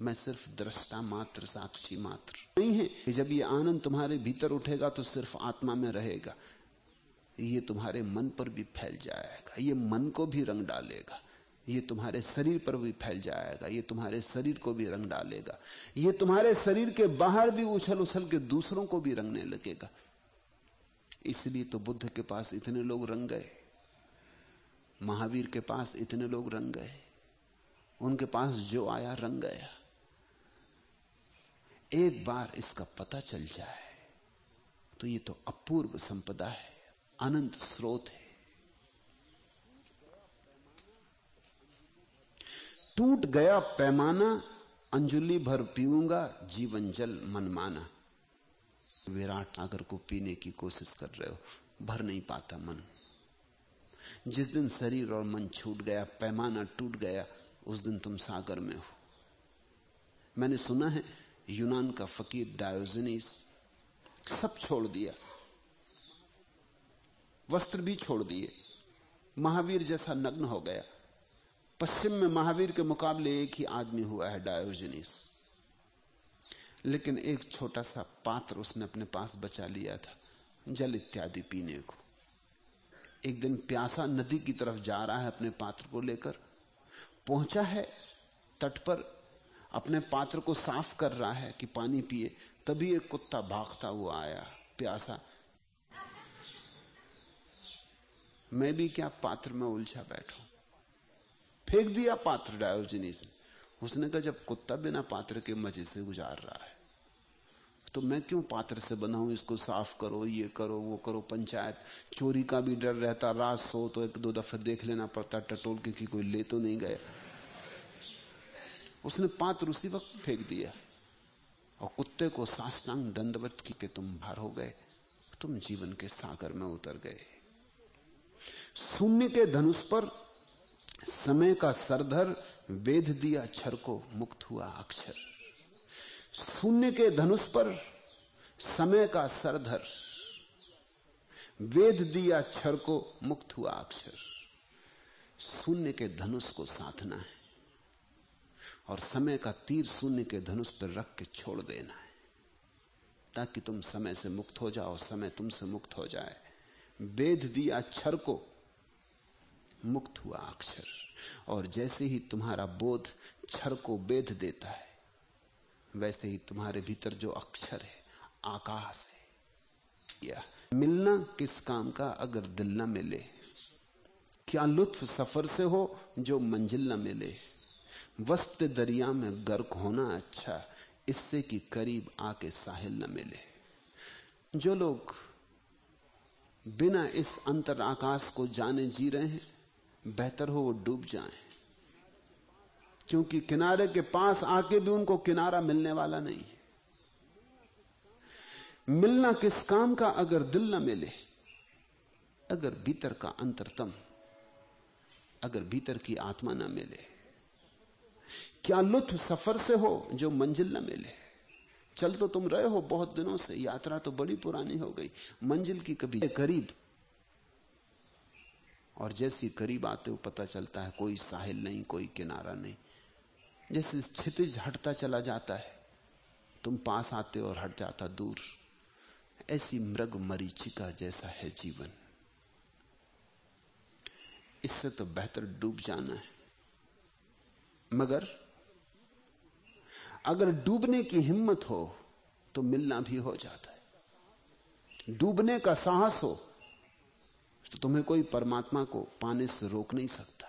मैं सिर्फ़ दृष्टा मात्र, साक्षी मात्र। नहीं है कि जब ये आनंद तुम्हारे भीतर उठेगा तो सिर्फ़ आत्मा में रहेगा, ये तुम्हारे मन पर भी फैल जाएगा, ये मन को भी रंग डालेगा। ये तुम्हारे शरीर पर भी फैल जाएगा, ये तुम्हारे शरीर को भी रंग डालेगा, ये तुम्हारे शरीर के बाहर भी उछल उछल के दूसरों को भी रंगने लगेगा। इसलिए तो बुद्ध के पास इतने लोग रंग गए, महावीर के पास इतने लोग रंग गए, उनके पास जो आया रंग गया। एक बार इसका पता चल जाए तो ये तो अपूर्व संपदा है, अनंत स्रोत है। टूट गया पैमाना, अंजुली भर पीऊँगा, जीवन जल मनमाना विराट सागर को पीने की कोशिश कर रहे हो, भर नहीं पाता मन। जिस दिन शरीर और मन छूट गया, पैमाना टूट गया, उस दिन तुम सागर में हो। मैंने सुना है, यूनान का फकीर डायोजनीस सब छोड़ दिया। वस्त्र भी छोड़ दिए। महावीर जैसा नग्न हो गया। पश्चिम में महावीर के मुकाबले एक ही आदमी हुआ है डायोजनीस लेकिन एक छोटा सा पात्र उसने अपने पास बचा लिया था, जल इत्यादि पीने को। एक दिन प्यासा नदी की तरफ़ जा रहा है अपने पात्र को लेकर। पहुँचा है तट पर, अपने पात्र को साफ़ कर रहा है कि पानी पिए। तभी एक कुत्ता भागता हुआ आया, प्यासा। मैं भी क्या पात्र में उलझा बैठा? फेंक दिया पात्र डायोजनीस ने उसने कहा, जब कुत्ता बिना पात्र के मज़े से गुजार रहा है तो मैं क्यों पात्र से बनाऊँ? इसको साफ़ करो, ये करो, वो करो, पंचायत। चोरी का भी डर रहता, रात सो तो एक दो दफे देख लेना पड़ता, टटोल के कि कोई ले तो नहीं गया उसने पात्र उसी वक्त फेंक दिया, और कुत्ते को साष्टांग दंडवत की के तुम भार हो गए, तुम जीवन के सागर में उतर गए। शून्य के धनुष पर समय का सरधर वेद दिया अक्षर को, मुक्त हुआ अक्षर। शून्य के धनुष पर समय का सरधर वेद दिया क्षर को, मुक्त हुआ अक्षर। शून्य के धनुष को साधना है और समय का तीर शून्य के धनुष पर रख के छोड़ देना है, ताकि तुम समय से मुक्त हो जाओ समय तुमसे मुक्त हो जाए। वेद दिया अक्षर को मुक्त हुआ अक्षर। और जैसे ही तुम्हारा बोध क्षर को वेद देता है, वैसे ही तुम्हारे भीतर जो अक्षर है, आकाश है। या, मिलना किस काम का अगर दिल न मिले? क्या लुत्फ सफ़र से हो जो मंजिल न मिले? वस्त दरिया में गर्क होना अच्छा इससे कि करीब आके साहिल न मिले। जो लोग बिना इस अंतर आकाश को जाने जी रहे हैं बेहतर हो वो डूब जाएँ। क्योंकि किनारे के पास आके भी उनको किनारा मिलने वाला नहीं है। मिलना किस काम का अगर दिल न मिले, अगर भीतर का अंतरतम, अगर भीतर की आत्मा न मिले, क्या लुत्फ सफ़र से हो जो मंजिल न मिले? चल तो तुम रहे हो बहुत दिनों से, यात्रा तो बड़ी पुरानी हो गई, मंजिल की कभी करीब और जैसी करीब आते हो पता चलता है, कोई साहिल नहीं, कोई किनारा नहीं। जैसे क्षितिज हटता चला जाता है, तुम पास आते हो और हट जाता दूर। ऐसी मृग मरीचिका जैसा है जीवन। इससे तो बेहतर डूब जाना है। मगर अगर डूबने की हिम्मत हो तो मिलना भी हो जाता है। डूबने का साहस हो तो तुम्हें कोई परमात्मा को पाने से रोक नहीं सकता।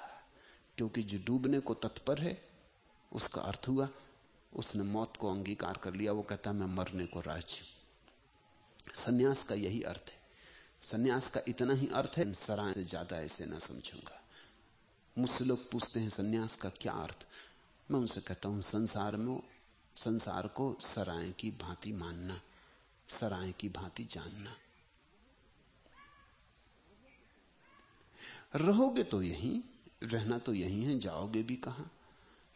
क्योंकि जो डूबने को तत्पर है, उसका अर्थ हुआ, उसने मौत को अंगीकार कर लिया। वो कहता मैं मरने को राज़ी सन्यास का यही अर्थ है। सन्यास का इतना ही अर्थ है, सराय से ज़्यादा ऐसे ना समझूँगा। मुझसे लोग पूछते हैं, सन्यास का क्या अर्थ? मैं उनसे कहता हूँ, संसार में, संसार को सराय की भांति मानना, सराय की भांति जानना। रहोगे तो यहीं, रहना तो यहीं है, जाओगे भी कहाँ?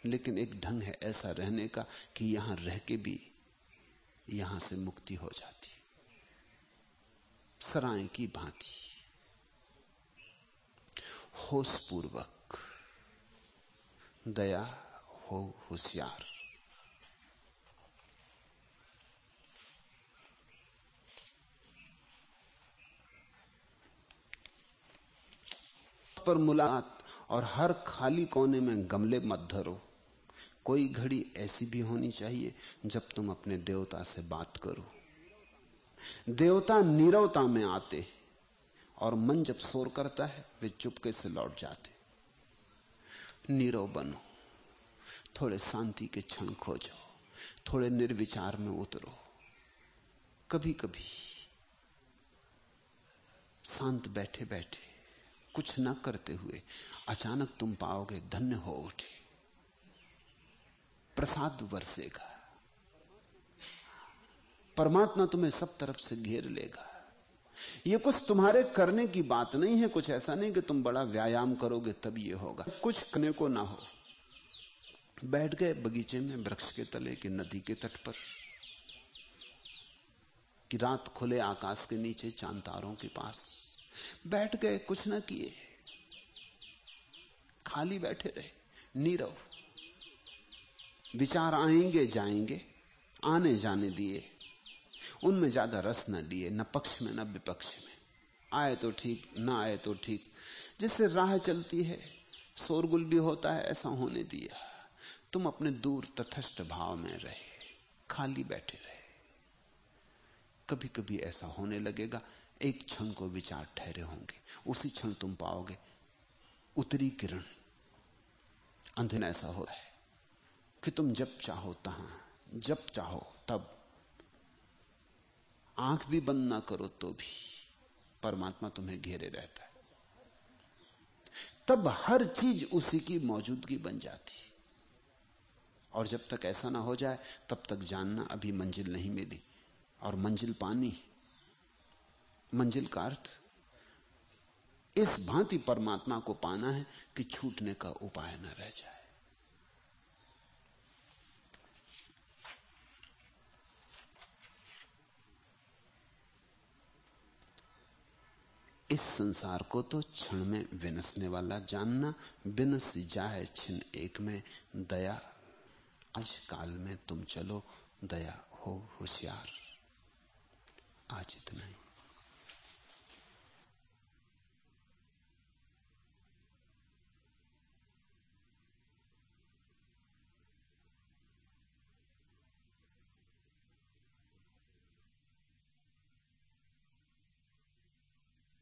लेकिन एक ढंग है ऐसा रहने का कि यहाँ रह के भी यहाँ से मुक्ति हो जाती। सराय की भांति। होश पूर्वक। दया हो होशियार। पर मुलाकात और हर खाली कोने में गमले मत धरो। कोई घड़ी ऐसी भी होनी चाहिए जब तुम अपने देवता से बात करो। देवता नीरवता में आते और मन जब शोर करता है, वे चुपके से लौट जाते। नीरव बनो, थोड़े शांति के क्षण खोजो, थोड़े निर्विचार में उतरो। कभी कभी शांत बैठे बैठे कुछ ना करते हुए अचानक तुम पाओगे धन्य हो उठे। प्रसाद बरसेगा। परमात्मा तुम्हें सब तरफ़ से घेर लेगा। ये कुछ तुम्हारे करने की बात नहीं है, कुछ ऐसा नहीं कि तुम बड़ा व्यायाम करोगे तब ये होगा। कुछ करने को ना हो। बैठ गए बगीचे में वृक्ष के तले के नदी के तट पर कि रात खुले आकाश के नीचे चाँद तारों के पास। बैठ गए, कुछ ना किए। खाली बैठे रहे। नीरव, विचार आएँगे, जाएँगे, आने जाने दिए। उनमें ज़्यादा रस न दिए न पक्ष में, न विपक्ष में। आए तो ठीक, न आए तो ठीक। जिससे राह चलती है, शोरगुल भी होता है, ऐसा होने दिया। तुम अपने दूर तथस्थ भाव में रहे, खाली बैठे रहे। कभी कभी ऐसा होने लगेगा एक क्षण को विचार ठहरे होंगे, उसी क्षण तुम पाओगे उतरी किरण। अंधन ऐसा हो रहा है कि तुम जब चाहो तहां, जब चाहो तब। आँख भी बंद ना करो तो भी परमात्मा तुम्हें घेरे रहता है। तब हर चीज़ उसी की मौजूदगी बन जाती और जब तक ऐसा ना हो जाए, तब तक जानना अभी मंजिल नहीं मिली और मंजिल पानी मंजिल का अर्थ, इस भांति परमात्मा को पाना है कि छूटने का उपाय न रह जाए। इस संसार को तो क्षण में विनसने वाला जानना बिनस जाए छिन एक में, दया, आज काल में तुम चलो, दया हो होशियार। आज इतना ही।